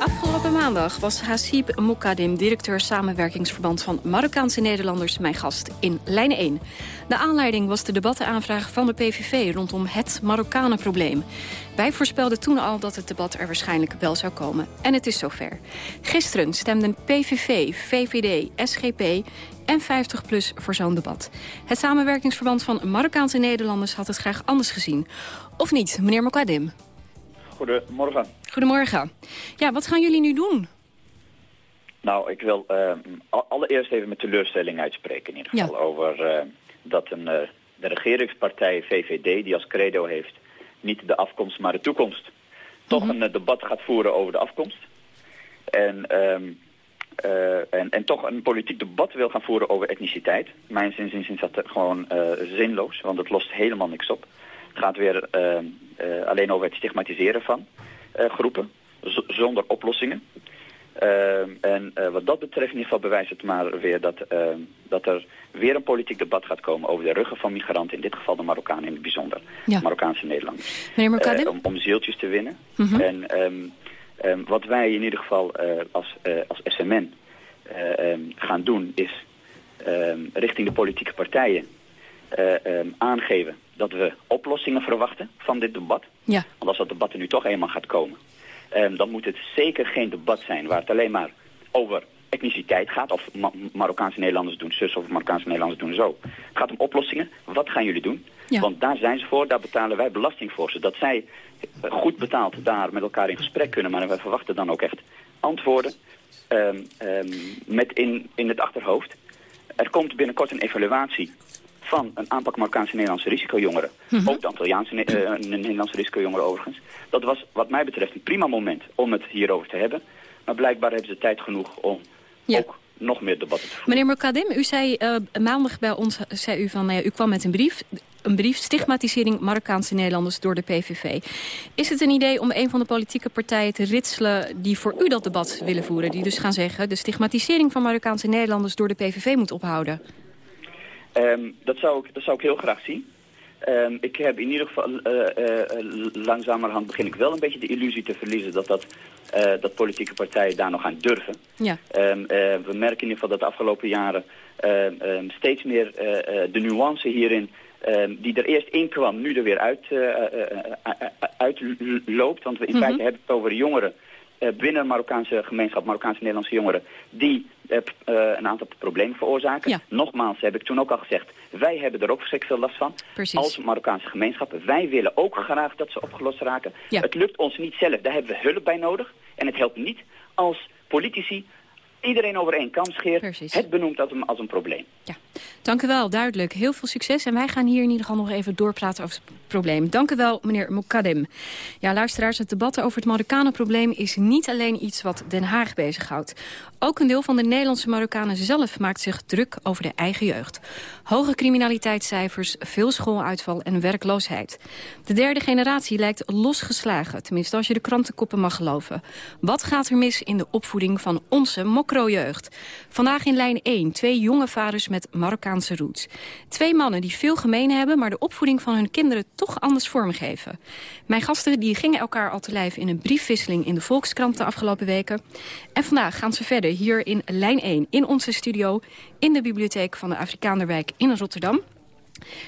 Afgelopen maandag was Hasib Mokadim, directeur samenwerkingsverband van Marokkaanse Nederlanders, mijn gast in lijn 1. De aanleiding was de debattenaanvraag van de PVV rondom het Marokkanenprobleem. Wij voorspelden toen al dat het debat er waarschijnlijk wel zou komen. En het is zover. Gisteren stemden PVV, VVD, SGP en 50PLUS voor zo'n debat. Het samenwerkingsverband van Marokkaanse Nederlanders had het graag anders gezien. Of niet, meneer Mokadim? Goedemorgen. Goedemorgen. Ja, wat gaan jullie nu doen? Nou, ik wil eh, al- allereerst even mijn teleurstelling uitspreken in ieder geval over eh, dat een, eh, de regeringspartij VVD, die als credo heeft niet de afkomst maar de toekomst, toch een eh, debat gaat voeren over de afkomst. En, ehm, eh, en, en toch een politiek debat wil gaan voeren over etniciteit. Mijn zin is dat gewoon zinloos, want het lost helemaal niks op. Het gaat weer eh, eh, alleen over het stigmatiseren van groepen, z- zonder oplossingen. Ehm, en eh, wat dat betreft in ieder geval bewijst het maar weer dat, ehm, dat er weer een politiek debat gaat komen over de ruggen van migranten, in dit geval de Marokkanen in het bijzonder, Ja. Marokkaanse Nederlanders. Meneer? Eh, om, om zieltjes te winnen. Mhm. En ehm, wat wij in ieder geval eh, als, eh, als SMN eh, gaan doen is richting de politieke partijen eh, aangeven dat we oplossingen verwachten van dit debat. Ja. Want als dat debat er nu toch eenmaal gaat komen, ehm, dan moet het zeker geen debat zijn waar het alleen maar over etniciteit gaat. Of Ma- Marokkaanse Nederlanders doen zus of Marokkaanse Nederlanders doen zo. Het gaat om oplossingen. Wat gaan jullie doen? Want daar zijn ze voor, daar betalen wij belasting voor. Zodat zij eh, goed betaald daar met elkaar in gesprek kunnen. Maar wij verwachten dan ook echt antwoorden ehm, ehm, met in, in het achterhoofd. Er komt binnenkort een evaluatie van een aanpak Marokkaanse Nederlandse risicojongeren. Ook de Antilliaanse eh, Nederlandse risicojongeren overigens. Dat was wat mij betreft een prima moment om het hierover te hebben. Maar blijkbaar hebben ze tijd genoeg om ook nog meer debatten te voeren. Meneer Mokadim, u zei eh, maandag bij ons, zei u van, nou ja, u kwam met een brief. Een brief, stigmatisering Marokkaanse Nederlanders door de PVV. Is het een idee om een van de politieke partijen te ritselen... die voor u dat debat willen voeren? Die dus gaan zeggen, de stigmatisering van Marokkaanse Nederlanders... door de PVV moet ophouden? Ehm, dat, zou ik, dat zou ik heel graag zien. Ehm, ik heb in ieder geval, eh, eh, eh, langzamerhand begin ik wel een beetje de illusie te verliezen dat, dat, dat politieke partijen daar nog aan durven. Ja. Ehm, eh, we merken in ieder geval dat de afgelopen jaren steeds meer de nuance hierin, die er eerst in kwam, nu er weer uit, uitloopt. Want we in Mhm. feite hebben het over jongeren binnen de Marokkaanse gemeenschap, Marokkaanse Nederlandse jongeren, die eh, eh, een aantal problemen veroorzaken. Nogmaals heb ik toen ook al gezegd, wij hebben er ook verschrikkelijk veel last van. Precies. Als Marokkaanse gemeenschap. Wij willen ook graag dat ze opgelost raken. Het lukt ons niet zelf, daar hebben we hulp bij nodig. En het helpt niet als politici iedereen over één kam scheert. Het benoemt een, als een probleem. Dank u wel, duidelijk. Heel veel succes. En wij gaan hier in ieder geval nog even doorpraten over probleem. Dank u wel, meneer Mokadem. Ja, luisteraars, het debat over het Marokkanenprobleem... is niet alleen iets wat Den Haag bezighoudt. Ook een deel van de Nederlandse Marokkanen zelf maakt zich druk over de eigen jeugd. Hoge criminaliteitscijfers, veel schooluitval en werkloosheid. De derde generatie lijkt losgeslagen, tenminste als je de krantenkoppen mag geloven. Wat gaat er mis in de opvoeding van onze mokro-jeugd? Vandaag in lijn 1, twee jonge vaders met Marokkaanse roots. Twee mannen die veel gemeen hebben, maar de opvoeding van hun kinderen toch anders vormgeven. Mijn gasten die gingen elkaar al te lijf in een briefwisseling in de Volkskrant de afgelopen weken. En vandaag gaan ze verder hier in lijn 1 in onze studio in de bibliotheek van de Afrikaanderwijk in Rotterdam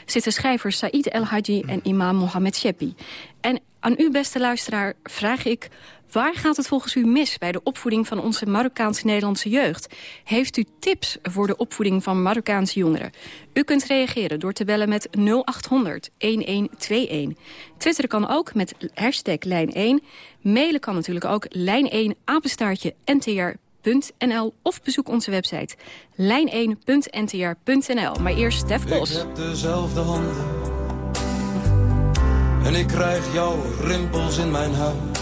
zitten schrijvers Said El Hadji en imam Mohamed Shepi. En aan u, beste luisteraar, vraag ik... waar gaat het volgens u mis bij de opvoeding van onze Marokkaans-Nederlandse jeugd? Heeft u tips voor de opvoeding van Marokkaanse jongeren? U kunt reageren door te bellen met 0800 1121. Twitteren kan ook met hashtag lijn 1. Mailen kan natuurlijk ook lijn 1 apenstaartje ntr.nl of bezoek onze website lijn1.ntr.nl. Maar eerst Stef Ik Bos. heb dezelfde handen. En ik krijg jouw rimpels in mijn huid.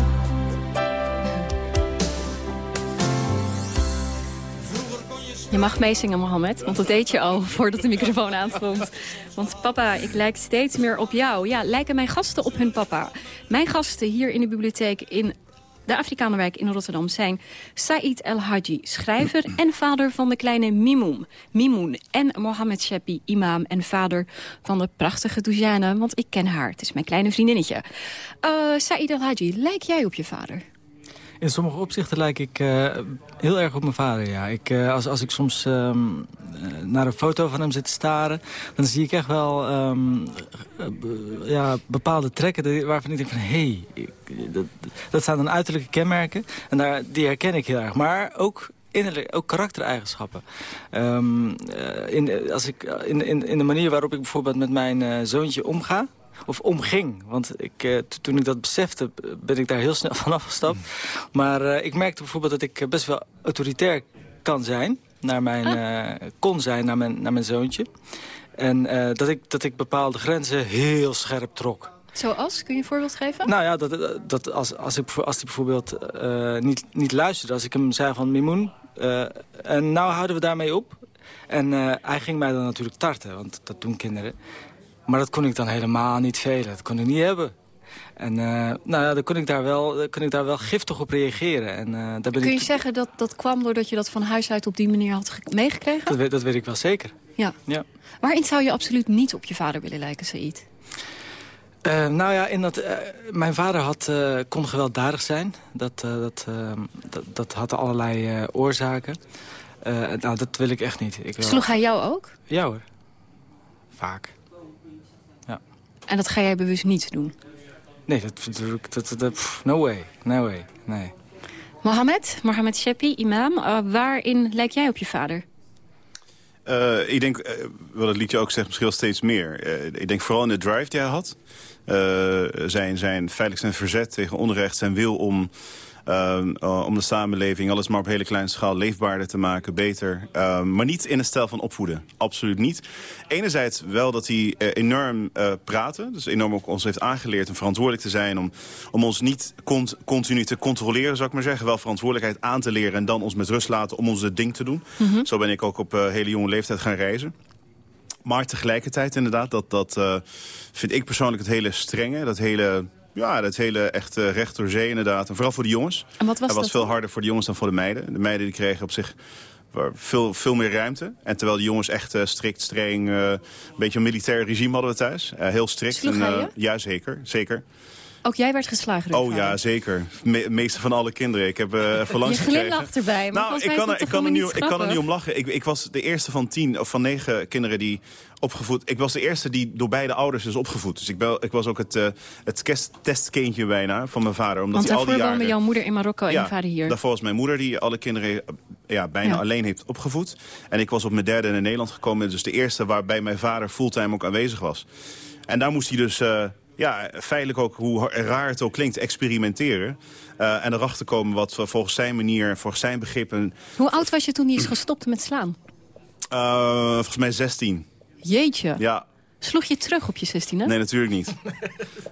Je mag meezingen, Mohammed, want dat deed je al voordat de microfoon aanstond. Want papa, ik lijk steeds meer op jou. Ja, lijken mijn gasten op hun papa. Mijn gasten hier in de bibliotheek in de Afrikanerwijk in Rotterdam zijn Said El Hadji, schrijver en vader van de kleine Mimoun. Mimoun en Mohammed Shepi, imam en vader van de prachtige Doujane, want ik ken haar. Het is mijn kleine vriendinnetje. Uh, Said El Hadji, lijk jij op je vader? In sommige opzichten lijk ik eh, heel erg op mijn vader, ja. Ik, eh, als, als ik soms ehm, eh, naar een foto van hem zit te staren... dan zie ik echt wel ehm, eh, ja, bepaalde trekken waarvan ik denk van... hé, hey, dat, dat zijn dan uiterlijke kenmerken. En daar, die herken ik heel erg. Maar ook innerlijk, ook karaktereigenschappen. Ehm, eh, in, als ik, in, in, in de manier waarop ik bijvoorbeeld met mijn eh, zoontje omga... Of omging. Want ik, eh, to- toen ik dat besefte, ben ik daar heel snel van afgestapt. Maar eh, ik merkte bijvoorbeeld dat ik eh, best wel autoritair kan zijn. Naar mijn, eh, kon zijn naar mijn, naar mijn zoontje. En dat, ik, dat ik bepaalde grenzen heel scherp trok. Zoals? Kun je een voorbeeld geven? Nou ja, dat, dat als, als, ik, als hij bijvoorbeeld niet, niet luisterde. Als ik hem zei van Mimoen, en nou houden we daarmee op. En hij ging mij dan natuurlijk tarten, want dat doen kinderen. Maar dat kon ik dan helemaal niet velen. Dat kon ik niet hebben. En eh, nou ja, dan kon ik daar wel, kon ik daar wel giftig op reageren. En, eh, daar ben Kun je ik, zeggen dat dat kwam doordat je dat van huis uit op die manier had ge- meegekregen? dat, weet, dat weet ik wel zeker. Ja. Ja. Waarin zou je absoluut niet op je vader willen lijken, Said? Eh, nou ja, in dat, mijn vader had, kon gewelddadig zijn. Dat, dat, dat, dat had allerlei oorzaken. Nou, dat wil ik echt niet. Ik wil... Sloeg hij jou ook? Ja hoor. Vaak. En dat ga jij bewust niet doen? Nee, dat, dat, dat, no way. No way. Nee. Mohammed, Mohammed Shepi, imam, eh, waarin lijk jij op je vader? Eh, ik denk, eh, wat het liedje ook zegt, misschien wel steeds meer. Eh, ik denk vooral in de drive die hij had. eh, zijn, zijn feitelijk zijn verzet tegen onrecht, zijn wil om, eh, eh, om de samenleving... alles maar op hele kleine schaal leefbaarder te maken, beter. Eh, maar niet in een stijl van opvoeden. Absoluut niet. Enerzijds wel dat hij eh, enorm eh praatte. Dus enorm ook ons heeft aangeleerd om verantwoordelijk te zijn... om, om ons niet cont- continu te controleren, zou ik maar zeggen. Wel verantwoordelijkheid aan te leren en dan ons met rust laten om ons ding te doen. Mhm. Zo ben ik ook op hele jonge leeftijd gaan reizen. Maar tegelijkertijd inderdaad, dat, dat vind ik persoonlijk het hele strenge. Dat hele, ja, dat hele echt eh, recht door zee inderdaad. En vooral voor de jongens. En wat was Hij was dat veel harder voor de jongens dan voor de meiden. De meiden die kregen op zich veel, veel meer ruimte. En terwijl de jongens echt eh, strikt, streng, eh, een beetje een militair regime hadden we thuis. Heel strikt. En, ja, zeker. zeker. Ook jij werd geslagen Oh vader. ja, zeker. Me meeste van alle kinderen. Ik heb eh even langs Je glimlacht erbij, maar Nou, ik kan, er, ik, kan er niet, niet ik kan er niet om lachen. Ik, ik was de eerste van tien of van negen kinderen die opgevoed... Ik was de eerste die door beide ouders is opgevoed. Dus ik, ik was ook het, eh, het testkindje bijna van mijn vader. Omdat Want hij al die jaren... woonde jouw moeder in Marokko en ja, je vader hier. daarvoor was mijn moeder die alle kinderen eh, ja, bijna Ja. alleen heeft opgevoed. En ik was op mijn derde in Nederland gekomen. Dus de eerste waarbij mijn vader fulltime ook aanwezig was. En daar moest hij dus... ja, feitelijk ook, hoe raar het ook klinkt, experimenteren. Eh, en erachter komen wat volgens zijn manier, volgens zijn begrippen... Hoe oud was je toen hij is gestopt met slaan? eh, volgens mij 16. Jeetje. Ja, Sloeg je terug op je 16e? nee, natuurlijk niet.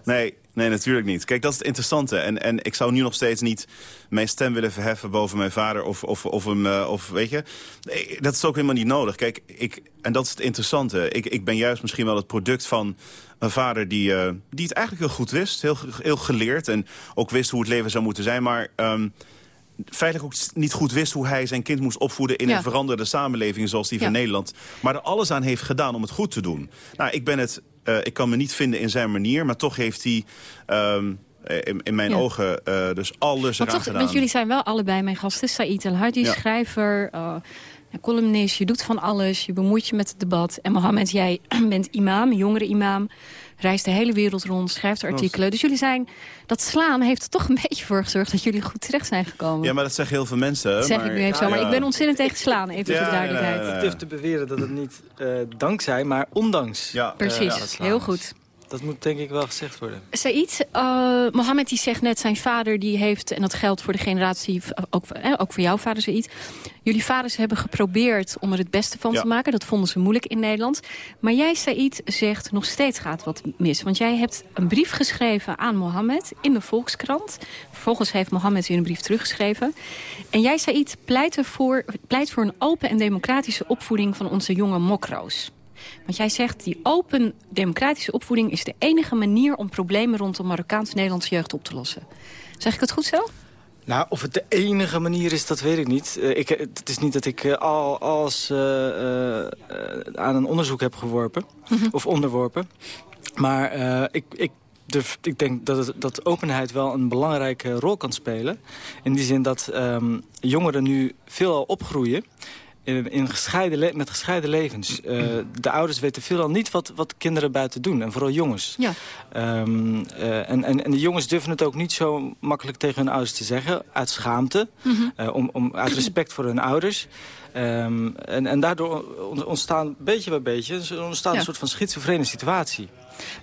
Nee, nee, natuurlijk niet. Kijk, dat is het interessante. En, en ik zou nu nog steeds niet mijn stem willen verheffen boven mijn vader of, of, of hem, eh, of weet je. Nee, dat is ook helemaal niet nodig. Kijk, ik, en dat is het interessante. Ik, ik ben juist misschien wel het product van een vader die, eh, die het eigenlijk heel goed wist. Heel, heel geleerd en ook wist hoe het leven zou moeten zijn. Maar ehm, feitelijk ook niet goed wist hoe hij zijn kind moest opvoeden... in Ja. een veranderde samenleving zoals die van Ja. Nederland. Maar er alles aan heeft gedaan om het goed te doen. Nou, ik, ben het, eh, ik kan me niet vinden in zijn manier, maar toch heeft hij... ehm, in, in mijn Ja. ogen eh, dus alles Want, eraan toch, gedaan. want jullie zijn wel allebei mijn gasten. Said El Hadi, schrijver, eh, ja, columnist. Je doet van alles. Je bemoeit je met het debat. En Mohammed, jij bent imam, jongere imam. Reist de hele wereld rond, schrijft artikelen. Dus jullie zijn... Dat slaan heeft er toch een beetje voor gezorgd... dat jullie goed terecht zijn gekomen. Ja, maar dat zeggen heel veel mensen. dat zeg maar, ik nu even zo. Maar Ja. ik ben ontzettend tegen slaan, even Ja, voor de duidelijkheid. ja, ja, ja. Ik durf te beweren dat het niet eh, dankzij, maar ondanks. Ja. Precies, eh, slaan heel is. goed. Dat moet denk ik wel gezegd worden. Said, eh Mohammed die zegt net, zijn vader die heeft... en dat geldt voor de generatie, ook, eh, ook voor jouw vader Said... jullie vaders hebben geprobeerd om er het beste van Ja. te maken. Dat vonden ze moeilijk in Nederland. Maar jij, Said, zegt nog steeds gaat wat mis. Want jij hebt een brief geschreven aan Mohammed in de Volkskrant. Vervolgens heeft Mohammed weer een brief teruggeschreven. En jij, Said, pleit, ervoor, pleit voor een open en democratische opvoeding... van onze jonge mokro's. Want jij zegt, die open democratische opvoeding... is de enige manier om problemen rondom Marokkaans-Nederlandse jeugd op te lossen. Zeg ik het goed zo? Nou, of het de enige manier is, dat weet ik niet. Eh, ik, eh, het is niet dat ik eh, al alles eh, aan een onderzoek heb geworpen. Of onderworpen. Maar ik, ik, durf, ik denk dat, het, dat openheid wel een belangrijke rol kan spelen. In die zin dat ehm, jongeren nu veelal opgroeien... In, gescheiden met gescheiden levens. Eh, de ouders weten veelal niet wat, wat kinderen buiten doen. En vooral jongens. Ja. Ehm, eh, en, en, en de jongens durven het ook niet zo makkelijk tegen hun ouders te zeggen. Uit schaamte. Mhm. eh, om, om, uit respect voor hun ouders. Ehm, en, en daardoor on- ontstaan beetje bij beetje ontstaat Ja. een soort van schizofrene situatie.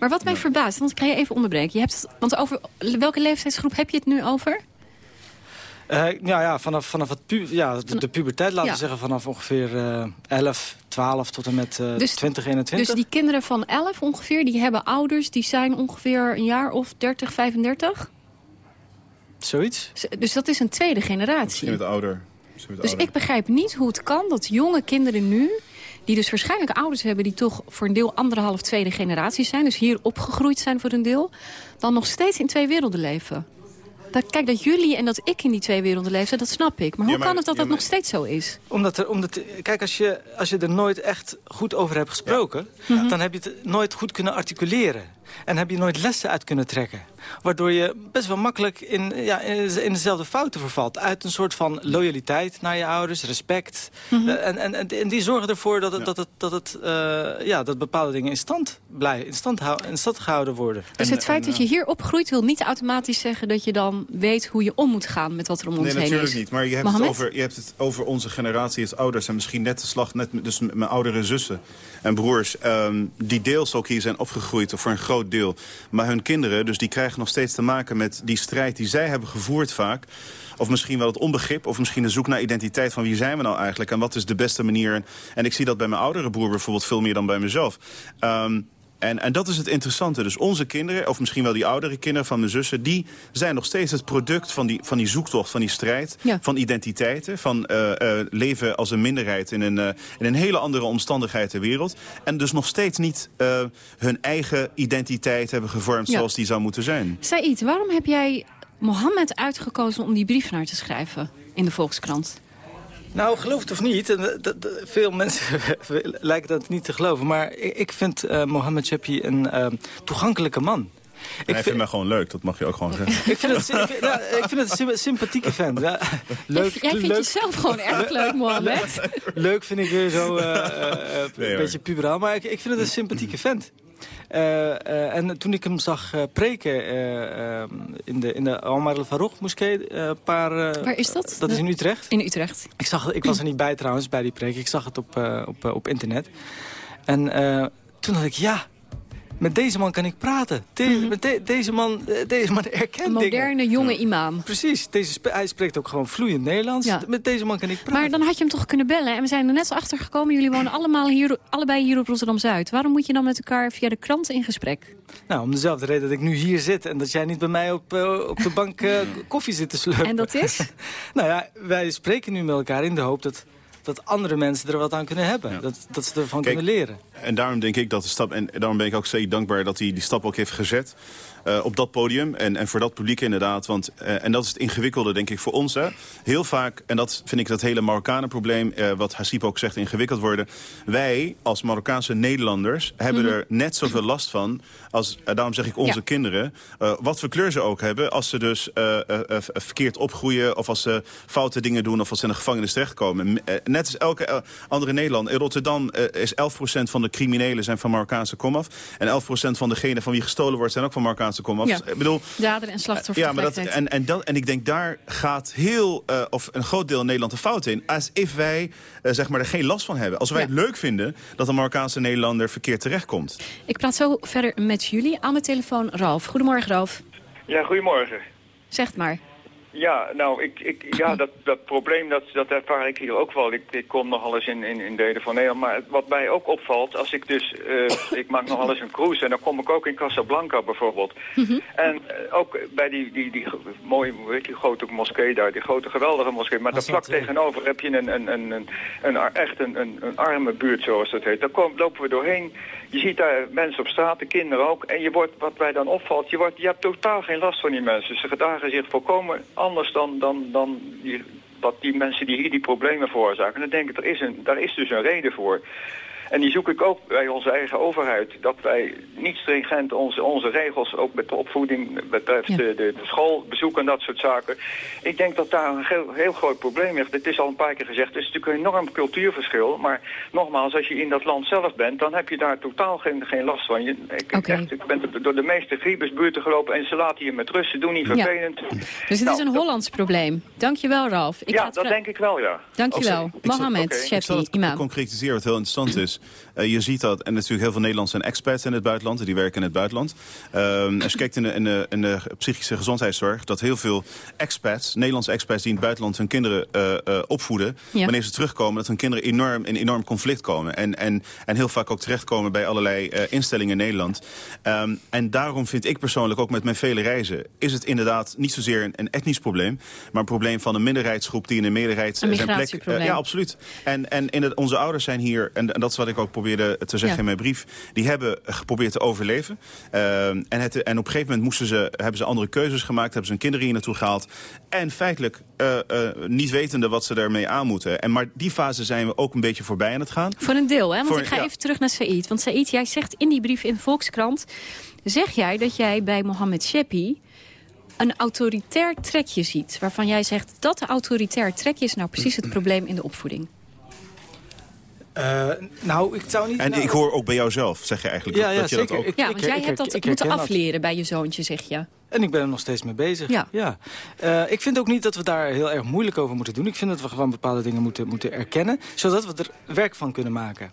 Maar wat mij verbaast, want ik ga je even onderbreken. Je hebt het, want over welke leeftijdsgroep heb je het nu over? Eh, ja, ja, vanaf, vanaf het pu ja, de, de puberteit, laten Ja. we zeggen, vanaf ongeveer eh 11, 12 tot en met eh Dus- 20, 21. Dus die kinderen van 11 ongeveer, die hebben ouders... die zijn ongeveer een jaar of 30, 35? Zoiets? Dus dat is een tweede generatie. Misschien wat ouder. Misschien Dus ouder. ik begrijp niet hoe het kan dat jonge kinderen nu... die dus waarschijnlijk ouders hebben die toch voor een deel anderhalf tweede generatie zijn... dus hier opgegroeid zijn voor een deel... dan nog steeds in twee werelden leven. Dat, kijk, dat jullie en dat ik in die twee werelden leven, dat snap ik. Maar hoe Ja, maar- kan het dat ja, dat maar- nog steeds zo is? Omdat er, omdat, kijk, als je, als je er nooit echt goed over hebt gesproken... Mhm. dan heb je het nooit goed kunnen articuleren. En heb je nooit lessen uit kunnen trekken. Waardoor je best wel makkelijk in, ja, in dezelfde fouten vervalt. Uit een soort van loyaliteit naar je ouders, respect. Mhm. Eh, en, en, en, en die zorgen ervoor dat, het, dat, het, dat, het, eh, ja, dat bepaalde dingen in stand blijven, in stand, hou- in stand gehouden worden. Dus het feit dat je hier opgroeit wil niet automatisch zeggen dat je dan weet hoe je om moet gaan met wat er om ons Nee, heen is. natuurlijk niet. Maar je hebt, het over, je hebt het over onze generatie als ouders. En misschien net de slag, net, dus met mijn oudere zussen en broers... ehm, die deels ook hier zijn opgegroeid, of voor een groot deel. Maar hun kinderen, dus die krijgen nog steeds te maken met die strijd... die zij hebben gevoerd vaak. Of misschien wel het onbegrip, of misschien de zoek naar identiteit... van wie zijn we nou eigenlijk en wat is de beste manier. En, ik zie dat bij mijn oudere broer bijvoorbeeld veel meer dan bij mezelf. Ehm, en, en dat is het interessante. Dus onze kinderen, of misschien wel die oudere kinderen van mijn zussen... die zijn nog steeds het product van die, van die zoektocht, van die strijd... van identiteiten, van eh, eh, leven als een minderheid... In een, eh, in een hele andere omstandigheid ter wereld. En dus nog steeds niet hun eigen identiteit hebben gevormd... Ja. zoals die zou moeten zijn. Said, waarom heb jij Mohammed uitgekozen om die brief naar te schrijven in de Volkskrant? Nou, geloof het of niet, en dat- dat- dat- veel mensen lijken dat niet te geloven... maar ik, ik vind eh Mohammed een eh, toegankelijke man. En hij vindt mij gewoon leuk, dat mag je ook gewoon zeggen. Ik vind het, ik, vind- nou, ik vind het een sympa- sympathieke vent. Ja, leuk, Jij vindt leuk, jezelf gewoon erg leuk, Mohammed. leuk vind ik weer zo eh, eh, eh, Nee, een hoor. beetje puberaal, maar ik, ik vind het een sympathieke vent. Eh, eh, en toen ik hem zag eh, preken in de, in de Omar al-Farouk moskee, een paar... Waar is dat? Dat is in Utrecht. In Utrecht. Ik, zag, ik was er niet bij trouwens, bij die preek. Ik zag het op, op, op internet. En toen dacht ik, ja, met deze man kan ik praten. De- met de- deze, man, eh, deze man herkent Mhm. Een moderne, dingen. jonge imam. Precies, deze hij spreekt ook gewoon vloeiend Nederlands. Ja. Met deze man kan ik praten. Maar dan had je hem toch kunnen bellen. En we zijn er net zo achter gekomen. Jullie wonen allemaal hier, allebei hier op Rotterdam-Zuid. Waarom moet je dan met elkaar via de krant in gesprek? Nou, om dezelfde reden dat ik nu hier zit... en dat jij niet bij mij op, eh, op de bank eh, koffie zit te slurpen. En dat is? nou ja, wij spreken nu met elkaar in de hoop dat, dat andere mensen er wat aan kunnen hebben. Dat, dat ze ervan Kijk, kunnen leren. En daarom denk ik dat de stap, en daarom ben ik ook zeer dankbaar dat hij die stap ook heeft gezet. Eh, op dat podium en, en voor dat publiek inderdaad. Want, eh, en dat is het ingewikkelde, denk ik, voor ons. Hè. Heel vaak, en dat vind ik dat hele Marokkanen-probleem... eh, wat Hasib ook zegt, ingewikkeld worden. Wij, als Marokkaanse Nederlanders, hebben Mhm. er net zoveel last van... als, daarom zeg ik onze Ja. kinderen... wat voor kleur ze ook hebben... als ze dus verkeerd opgroeien... of als ze foute dingen doen... of als ze in de gevangenis terechtkomen. Net als elke andere Nederland. In Rotterdam is 11% van de criminelen zijn van Marokkaanse komaf. En 11% van degenen van wie gestolen wordt... zijn ook van Marokkaanse komaf. Ja. Ik bedoel, Dader en slachtoffer ja, maar dat, en, en, dat, en ik denk daar gaat heel, eh, of een groot deel in Nederland de fout in. Als if wij eh, zeg maar, er geen last van hebben. Als wij Ja. het leuk vinden dat een Marokkaanse Nederlander verkeerd terechtkomt. Ik praat zo verder met jullie. Aan de telefoon Ralf. Goedemorgen, Ralf. Ja, goedemorgen. Zeg het maar. Ja, nou, ik, ik, ja dat, dat probleem dat, dat ervaar ik hier ook wel. Ik, ik kom nogal eens in, in, in delen van Nederland. Maar wat mij ook opvalt, als ik dus... eh, ik maak nogal eens een cruise en dan kom ik ook in Casablanca bijvoorbeeld. En eh, ook bij die, die, die mooie, hoe heet die grote moskee daar, die grote geweldige moskee. Maar daar vlak tegenover heb je een, een, een, een, een, echt een, een, een arme buurt, zoals dat heet. Daar kom, lopen we doorheen. Je ziet daar mensen op straat, de kinderen ook. En je wordt, wat mij dan opvalt, je, wordt, je hebt totaal geen last van die mensen. Ze gedragen zich volkomen anders dan, dan, dan die, wat die mensen die hier die problemen veroorzaken. En dan denk ik, er is, een, daar is dus een reden voor. En die zoek ik ook bij onze eigen overheid. Dat wij niet stringent onze, onze regels, ook met de opvoeding, betreft de, de, de schoolbezoek en dat soort zaken. Ik denk dat daar een heel, heel groot probleem ligt. Het is al een paar keer gezegd, het is natuurlijk een enorm cultuurverschil. Maar nogmaals, als je in dat land zelf bent, dan heb je daar totaal geen, geen last van. Je, ik, ik echt, ik ben door de meeste griebesbuurten gelopen en ze laten je met rust. Ze doen niet Ja. vervelend. Dus het is een Hollands probleem. Dankjewel, Ralf. Ik ja, dat denk ik wel, ja. Dankjewel. Ik zal- Mohammed, Ik zal Shepi, het imam. concretiseren wat heel interessant is. Eh, je ziet dat, en natuurlijk heel veel Nederlanders zijn expats in het buitenland. Die werken in het buitenland. Ehm, als je kijkt in de, in, de, in de psychische gezondheidszorg... dat heel veel expats, Nederlandse expats die in het buitenland hun kinderen eh, eh, opvoeden... Ja. wanneer ze terugkomen, dat hun kinderen enorm, in enorm conflict komen. En, en, en heel vaak ook terechtkomen bij allerlei instellingen in Nederland. Ehm, en daarom vind ik persoonlijk, ook met mijn vele reizen... is het inderdaad niet zozeer een, een etnisch probleem... maar een probleem van een minderheidsgroep die in een meerderheid Een zijn plek... ja, absoluut. En, en in het, onze ouders zijn hier, en, en dat is wat ik ook probeerde te zeggen Ja. in mijn brief... die hebben geprobeerd te overleven. Eh, en, het, en op een gegeven moment moesten ze, hebben ze andere keuzes gemaakt... hebben ze hun kinderen hier naartoe gehaald. En feitelijk eh, eh, niet wetende wat ze daarmee aan moeten. En, maar die fase zijn we ook een beetje voorbij aan het gaan. Voor een deel, hè? Want Voor- ik ga ja. even terug naar Said. Want Said, jij zegt in die brief in de Volkskrant... zeg jij dat jij bij Mohammed Shepi een autoritair trekje ziet... waarvan jij zegt dat autoritair trekje is nou precies het probleem in de opvoeding. Eh, nou, ik zou niet... En nou, ik hoor ook bij jou zelf, zeg je eigenlijk. Ja, dat je zeker. Dat ook... Ja, want jij ik- hebt dat ik moeten afleren bij je zoontje, zeg je. En ik ben er nog steeds mee bezig. Ja. Eh, ik vind ook niet dat we daar heel erg moeilijk over moeten doen. Ik vind dat we gewoon bepaalde dingen moeten, moeten erkennen. Zodat we er werk van kunnen maken.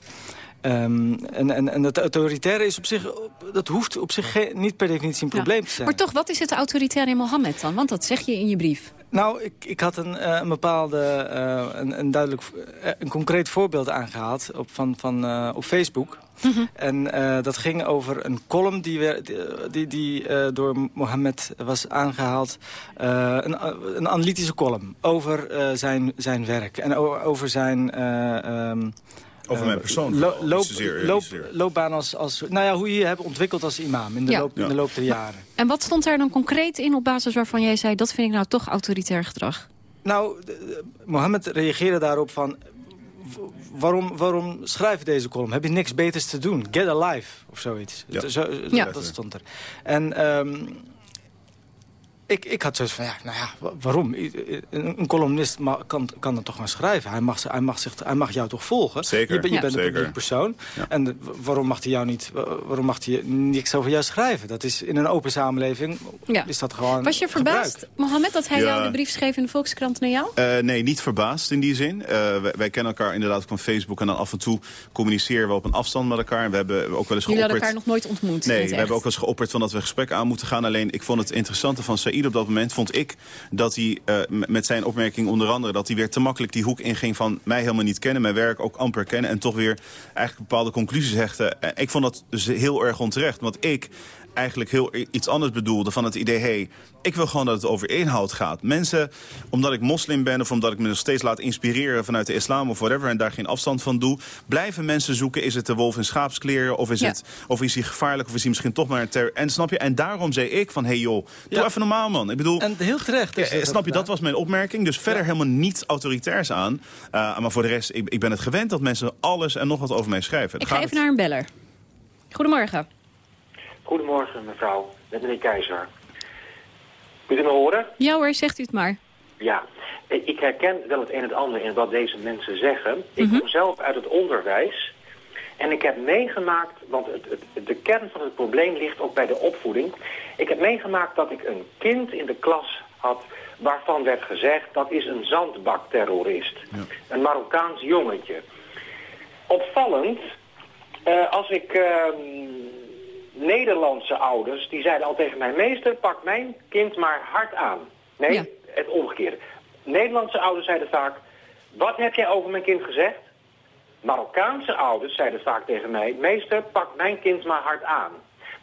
Ehm, en, en, en dat autoritaire is op zich, dat hoeft op zich geen- niet per definitie een probleem te zijn. Maar toch, wat is het autoritair in Mohammed dan? Want dat zeg je in je brief. Nou, ik, ik had een, eh, een bepaalde, eh, een, een duidelijk, eh, een concreet voorbeeld aangehaald op, van, van, op Facebook. En eh, dat ging over een column die, weer, die, die door Mohammed was aangehaald. Eh, een, een analytische column over zijn, zijn werk en over zijn... eh, ehm, Over mijn eh, persoon lo- loop, eh, loop- loopbaan als, als... Nou ja, hoe je je hebt ontwikkeld als imam in de, Ja. loop, in de loop der jaren. En wat stond daar dan concreet in op basis waarvan jij zei... dat vind ik nou toch autoritair gedrag? Nou, de- Mohammed reageerde daarop van... Waarom, waarom schrijf je deze column? Heb je niks beters te doen? Get alive, of zoiets. Ja. Zo- zo- Ja. Dat stond er. En ehm, ik, ik had zoiets van, ja, nou ja, wa- waarom? Een, een columnist kan, kan er toch maar schrijven. Hij mag, ze- hij, mag zich, hij mag jou toch volgen? Zeker. Je, bent- je Ja. bent een publiek persoon. Ja. En waarom mag hij jou niet, wa- waarom mag hij niks over jou schrijven? Dat is in een open samenleving, Ja. is dat gewoon Was je gebruik. verbaasd, Mohammed, dat hij Ja. jou de brief schreef in de Volkskrant naar jou? Eh, nee, niet verbaasd in die zin. Eh, wij, wij kennen elkaar inderdaad van Facebook en dan af en toe communiceren we op een afstand met elkaar. En we hebben ook wel eens Jullie geopperd... hadden elkaar nog nooit ontmoet. Nee, we echt. hebben ook wel eens geopperd van dat we gesprek aan moeten gaan. Alleen ik vond het interessante van Saïd op dat moment, vond ik dat hij eh, met zijn opmerking onder andere, dat hij weer te makkelijk die hoek inging van mij helemaal niet kennen, mijn werk ook amper kennen en toch weer eigenlijk bepaalde conclusies hechten. Eh, ik vond dat dus heel erg onterecht, want ik eigenlijk heel iets anders bedoelde van het idee... hey, ik wil gewoon dat het over inhoud gaat. Mensen, omdat ik moslim ben of omdat ik me nog steeds laat inspireren... vanuit de islam of whatever en daar geen afstand van doe... blijven mensen zoeken, is het de wolf in schaapskleren... of is, Ja. het, of is hij gevaarlijk of is hij misschien toch maar een terror... En snap je? En daarom zei ik van, hey joh, doe Ja. even normaal man. Ik bedoel, En heel terecht. is eh, dat- snap je, dat was mijn opmerking. Dus verder helemaal niets autoritairs aan. Uh, maar voor de rest, ik, ik ben het gewend dat mensen alles en nog wat over mij schrijven. Ik ga even naar een beller. Goedemorgen. Goedemorgen, mevrouw. Met meneer Keizer. Kunt u me horen? Ja hoor, zegt u het maar. Ja. Ik ik herken wel het een en het ander in wat deze mensen zeggen. Ik kom zelf uit het onderwijs. En ik heb meegemaakt, want het, het, de kern van het probleem ligt ook bij de opvoeding. Ik heb meegemaakt dat ik een kind in de klas had waarvan werd gezegd dat is een zandbakterrorist. Een Marokkaans jongetje. Opvallend, eh, als ik ehm, Nederlandse ouders, die zeiden al tegen mij... meester, pak mijn kind maar hard aan. Nee, Ja. het omgekeerde. Nederlandse ouders zeiden vaak... wat heb jij over mijn kind gezegd? Marokkaanse ouders zeiden vaak tegen mij... meester, pak mijn kind maar hard aan.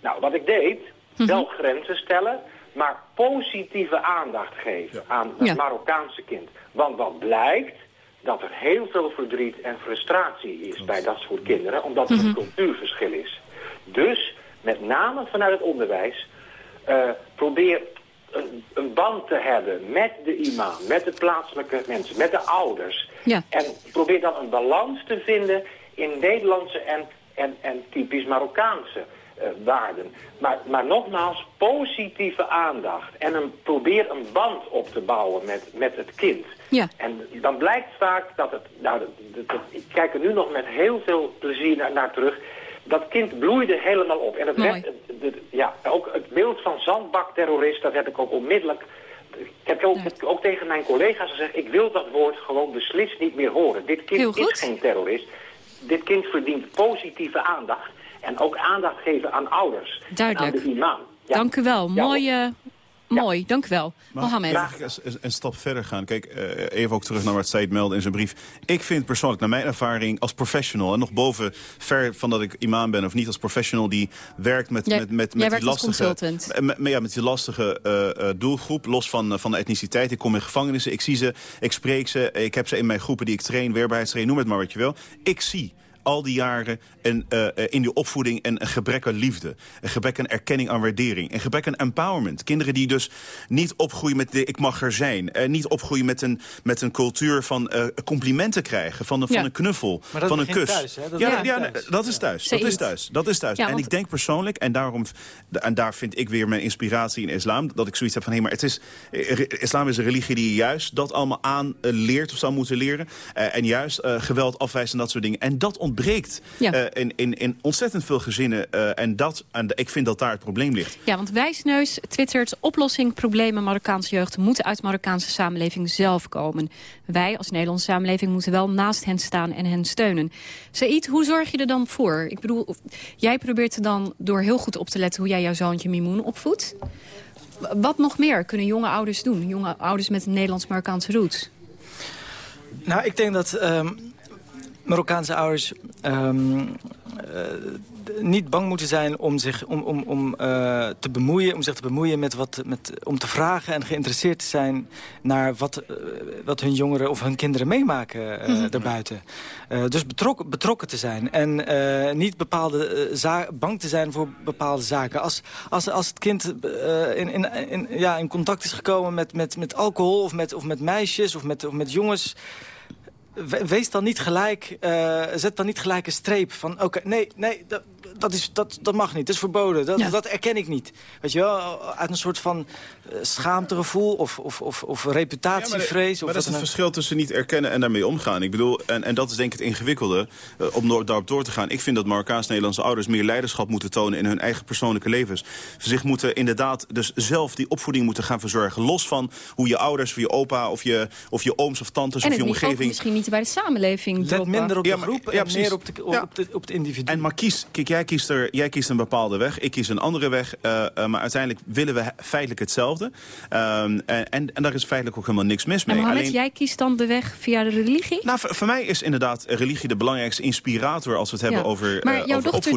Nou, wat ik deed, wel grenzen stellen... maar positieve aandacht geven aan het Ja. Marokkaanse kind. Want wat blijkt, dat er heel veel verdriet en frustratie is bij dat soort kinderen... omdat er een cultuurverschil is. Dus, met name vanuit het onderwijs... eh, probeer een, een band te hebben met de imam, met de plaatselijke mensen, met de ouders. Ja. En probeer dan een balans te vinden in Nederlandse en, en, en typisch Marokkaanse eh, waarden. Maar, maar nogmaals, positieve aandacht. En een, probeer een band op te bouwen met, met het kind. Ja. En dan blijkt vaak dat het... Nou, dat, dat- dat- ik kijk er nu nog met heel veel plezier naar, naar terug. Dat kind bloeide helemaal op. En het Mooi. werd, het- het- ja, ook het beeld van zandbakterrorist, dat heb ik ook onmiddellijk... Ik heb ook, ook tegen mijn collega's gezegd, ik wil dat woord gewoon beslist niet meer horen. Dit kind is geen terrorist. Dit kind verdient positieve aandacht. En ook aandacht geven aan ouders. Duidelijk. En aan de imam. Ja. Dank u wel. Ja, Mooi, eh, mooi. Dank u wel. Mag Mohammed. mag ik eens- eens een stap verder gaan? Kijk, eh, even ook terug naar wat Said meldde in zijn brief. Ik vind persoonlijk, naar mijn ervaring als professional... en nog boven, ver van dat ik imam ben of niet als professional... die werkt met, Jij- met, met, met die lastige, consultant. met, met- ja, met die lastige eh, eh, doelgroep, los van, van de etniciteit. Ik kom in gevangenissen, ik zie ze, ik spreek ze... ik heb ze in mijn groepen die ik train, weerbaarheidstrain, noem het maar wat je wil. Ik zie al die jaren een, eh, eh, in die opvoeding een, een gebrek aan liefde. Een gebrek aan erkenning, aan waardering. Een gebrek aan empowerment. Kinderen die dus niet opgroeien met de ik mag er zijn. Eh, niet opgroeien met een, met een cultuur van eh, complimenten krijgen. Van, een- van een knuffel, Maar van een kus. thuis, hè? Dat ja, thuis. dat is thuis. Dat is thuis. Dat is thuis. Ja, en want- ik denk persoonlijk, en, daarom, en daar vind ik weer mijn inspiratie in islam... dat ik zoiets heb van, hé, maar het is, islam is een religie die juist dat allemaal aan leert of zou moeten leren. Eh, en juist eh, geweld afwijzen en dat soort dingen. En dat ontbreekt Ja. eh, in, in, in ontzettend veel gezinnen. eh, en, dat, en ik vind dat daar het probleem ligt. Ja, want Wijsneus twittert... oplossing problemen Marokkaanse jeugd moeten uit Marokkaanse samenleving zelf komen. Wij als Nederlandse samenleving moeten wel naast hen staan en hen steunen. Said, hoe zorg je er dan voor? Ik bedoel, jij probeert er dan door heel goed op te letten... hoe jij jouw zoontje Mimoen opvoedt. Wat nog meer kunnen jonge ouders doen? Jonge ouders met een Nederlands-Marokkaanse roots. Nou, ik denk dat ehm, Marokkaanse ouders d- niet bang moeten zijn om zich om, om, om, eh, te bemoeien, om zich te bemoeien met wat, met, om te vragen en geïnteresseerd te zijn naar wat, eh, wat hun jongeren of hun kinderen meemaken Mhm. daarbuiten. Dus betrokken, betrokken te zijn en niet bepaalde za- bang te zijn voor bepaalde zaken. Als, als, als het kind in, in, in, ja, in contact is gekomen met, met, met alcohol of met, of met meisjes of met, of met jongens... we- Wees dan niet gelijk, eh, zet dan niet gelijk een streep van... oké, nee, nee, dat, is, dat, dat mag niet, dat is verboden, dat, dat erken ik niet. Weet je wel, uit een soort van eh, schaamtegevoel of, of, of, of reputatievrees. maar of dat is het verschil tussen niet erkennen en daarmee omgaan. Ik bedoel, en, en dat is denk ik het ingewikkelde, eh, om door- daarop door te gaan. Ik vind dat Marokkaans-Nederlandse ouders meer leiderschap moeten tonen in hun eigen persoonlijke levens. Ze zich moeten inderdaad dus zelf die opvoeding moeten gaan verzorgen. Los van hoe je ouders, of je opa, of je, of je ooms of tantes, en of het je niet- ook omgeving... misschien niet bij de samenleving droppen. Ja, maar- ja, precies. op, Ja. op, de, op het individu. En maar kies, kijk, jij kiest, er, jij kiest een bepaalde weg, ik kies een andere weg. eh, eh, maar uiteindelijk willen we feitelijk hetzelfde. Ehm, en, en, en daar is feitelijk ook helemaal niks mis En mee. Mohammed, jij kiest dan de weg via de religie? Nou, voor, voor mij is inderdaad religie de belangrijkste inspirator... als we het hebben Ja. over, eh, Maar jouw over dochter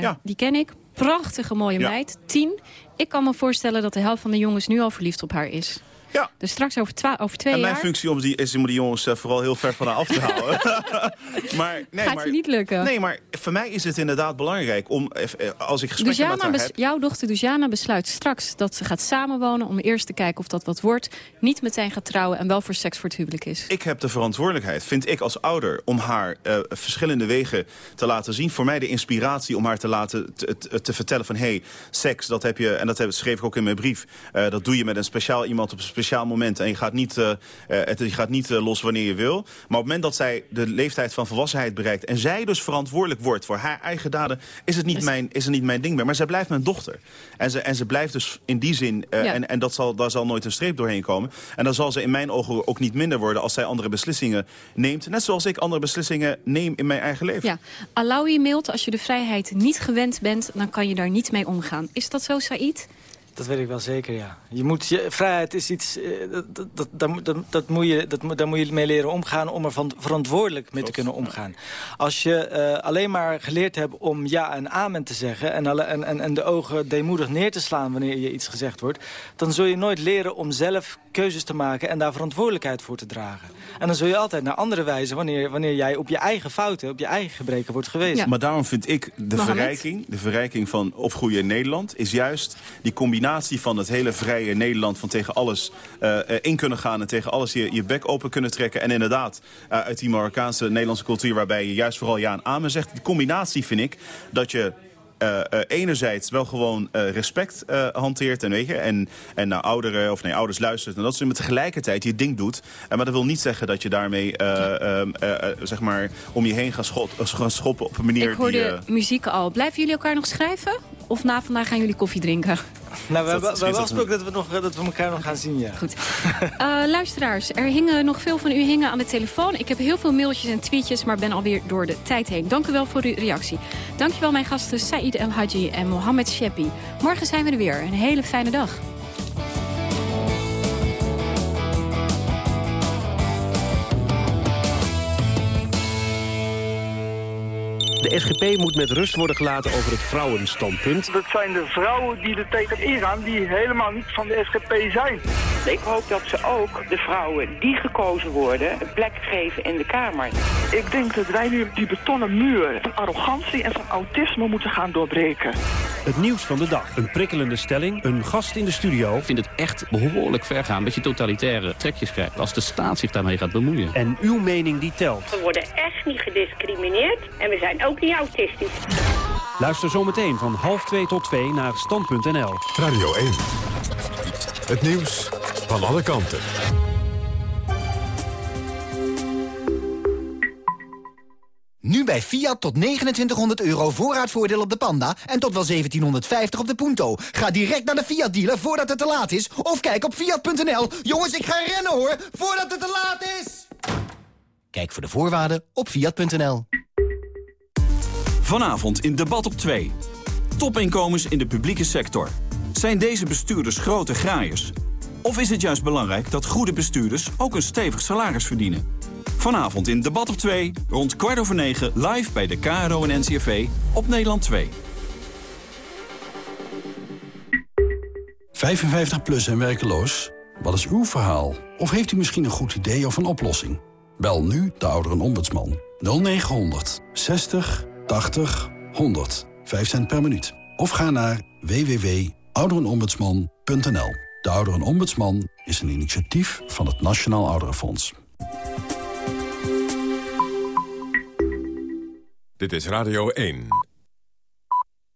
Ja. die ken ik. Prachtige mooie meid. Tien. Ik kan me voorstellen dat de helft van de jongens nu al verliefd op haar is. Ja. Dus straks over, over twee En mijn jaar functie om die, is om die jongens eh, vooral heel ver van haar af te houden. maar, nee, gaat maar, je niet lukken. Nee, maar voor mij is het inderdaad belangrijk om, eh, eh, als ik gesprekken met Dujana haar bes- heb... jouw dochter Dujana besluit straks dat ze gaat samenwonen... om eerst te kijken of dat wat wordt. Niet meteen gaat trouwen en wel voor seks voor het huwelijk is. Ik heb de verantwoordelijkheid, vind ik als ouder... om haar verschillende wegen te laten zien. Voor mij de inspiratie om haar te laten te, te- te vertellen van... hey, seks, dat heb je, en dat heb, schreef ik ook in mijn brief... dat doe je met een speciaal iemand op een speciaal moment. En je gaat niet, eh, eh, het, je gaat niet eh, los wanneer je wil. Maar op het moment dat zij de leeftijd van volwassenheid bereikt... en zij dus verantwoordelijk wordt voor haar eigen daden... is het niet, mijn, is het niet mijn ding meer. Maar zij blijft mijn dochter. En ze, en ze blijft dus in die zin... Ja. en, en dat zal, daar zal nooit een streep doorheen komen. En dan zal ze in mijn ogen ook niet minder worden... als zij andere beslissingen neemt. Net zoals ik andere beslissingen neem in mijn eigen leven. Ja, Alawi mailt, als je de vrijheid niet gewend bent... dan kan je daar niet mee omgaan. Is dat zo, Said? Dat weet ik wel zeker, ja. Je moet, je, vrijheid is iets, eh, dat, dat, dat, daar moet- dat, dat moet je, dat, moet- daar moet je mee leren omgaan... om er van, verantwoordelijk mee te kunnen omgaan. Als je eh, alleen maar geleerd hebt om ja en amen te zeggen... En, alle, en, en, en de ogen deemoedig neer te slaan wanneer je iets gezegd wordt... dan zul je nooit leren om zelf keuzes te maken... en daar verantwoordelijkheid voor te dragen. En dan zul je altijd naar andere wijzen... wanneer, wanneer jij op je eigen fouten, op je eigen gebreken wordt gewezen. Maar daarom vind ik de Mohammed? verrijking, de verrijking van opgroeien in Nederland... is juist die combinatie van het hele vrije Nederland... van tegen alles eh, eh, in kunnen gaan en tegen alles je, je bek open kunnen trekken. En inderdaad, eh, uit die Marokkaanse Nederlandse cultuur... waarbij je juist vooral ja en amen zegt. Die combinatie vind ik dat je... enerzijds wel gewoon respect hanteert en, weet je, en, en naar ouderen of nee, ouders luistert en dat soort, maar tegelijkertijd je ding doet. Eh, maar dat wil niet zeggen dat je daarmee eh, ehm, eh, eh, zeg maar om je heen gaat, schot, gaat schoppen op een manier Ik hoorde die... muziek al. Blijven jullie elkaar nog schrijven? Of na vandaag gaan jullie koffie drinken? Nou, we, hebben, we schiet hebben als een- afgesproken dat we, nog, dat we elkaar nog gaan zien, ja. Goed. Eh, luisteraars, er hingen nog veel van u hingen aan de telefoon. Ik heb heel veel mailtjes en tweetjes, maar ben alweer door de tijd heen. Dank u wel voor uw reactie. Dank je wel mijn gasten Said El Hadji en Mohamed Shepi. Morgen zijn we er weer. Een hele fijne dag. De SGP moet met rust worden gelaten over het vrouwenstandpunt. Dat zijn de vrouwen die er tegen ingaan die helemaal niet van de SGP zijn. Ik hoop dat ze ook de vrouwen die gekozen worden een plek geven in de Kamer. Ik denk dat wij nu die betonnen muur van arrogantie en van autisme moeten gaan doorbreken. Het nieuws van de dag. Een prikkelende stelling, een gast in de studio. Ik vind het echt behoorlijk ver gaan dat je totalitaire trekjes krijgt... als de staat zich daarmee gaat bemoeien. En uw mening die telt. We worden echt niet gediscrimineerd en we zijn ook niet autistisch. Luister zometeen van half 2 tot 2 naar stand.nl. Radio 1. Het nieuws van alle kanten. Nu bij Fiat tot 2900 euro voorraadvoordeel op de Panda en tot wel 1750 op de Punto. Ga direct naar de Fiat dealer voordat het te laat is of kijk op fiat.nl. Jongens, ik ga rennen hoor, voordat het te laat is. Kijk voor de voorwaarden op fiat.nl. Vanavond in Debat op 2. Topinkomens in de publieke sector. Zijn deze bestuurders grote graaiers? Of is het juist belangrijk dat goede bestuurders ook een stevig salaris verdienen? Vanavond in Debat op 2, rond kwart over negen, live bij de KRO en NCRV op Nederland 2. 55 plus en werkeloos? Wat is uw verhaal? Of heeft u misschien een goed idee of een oplossing? Bel nu de ouderenombudsman. 0900 60 80 100. 5 cent per minuut. Of ga naar www.ouderenombudsman.nl. De Ouderenombudsman is een initiatief van het Nationaal Ouderenfonds. Dit is Radio 1.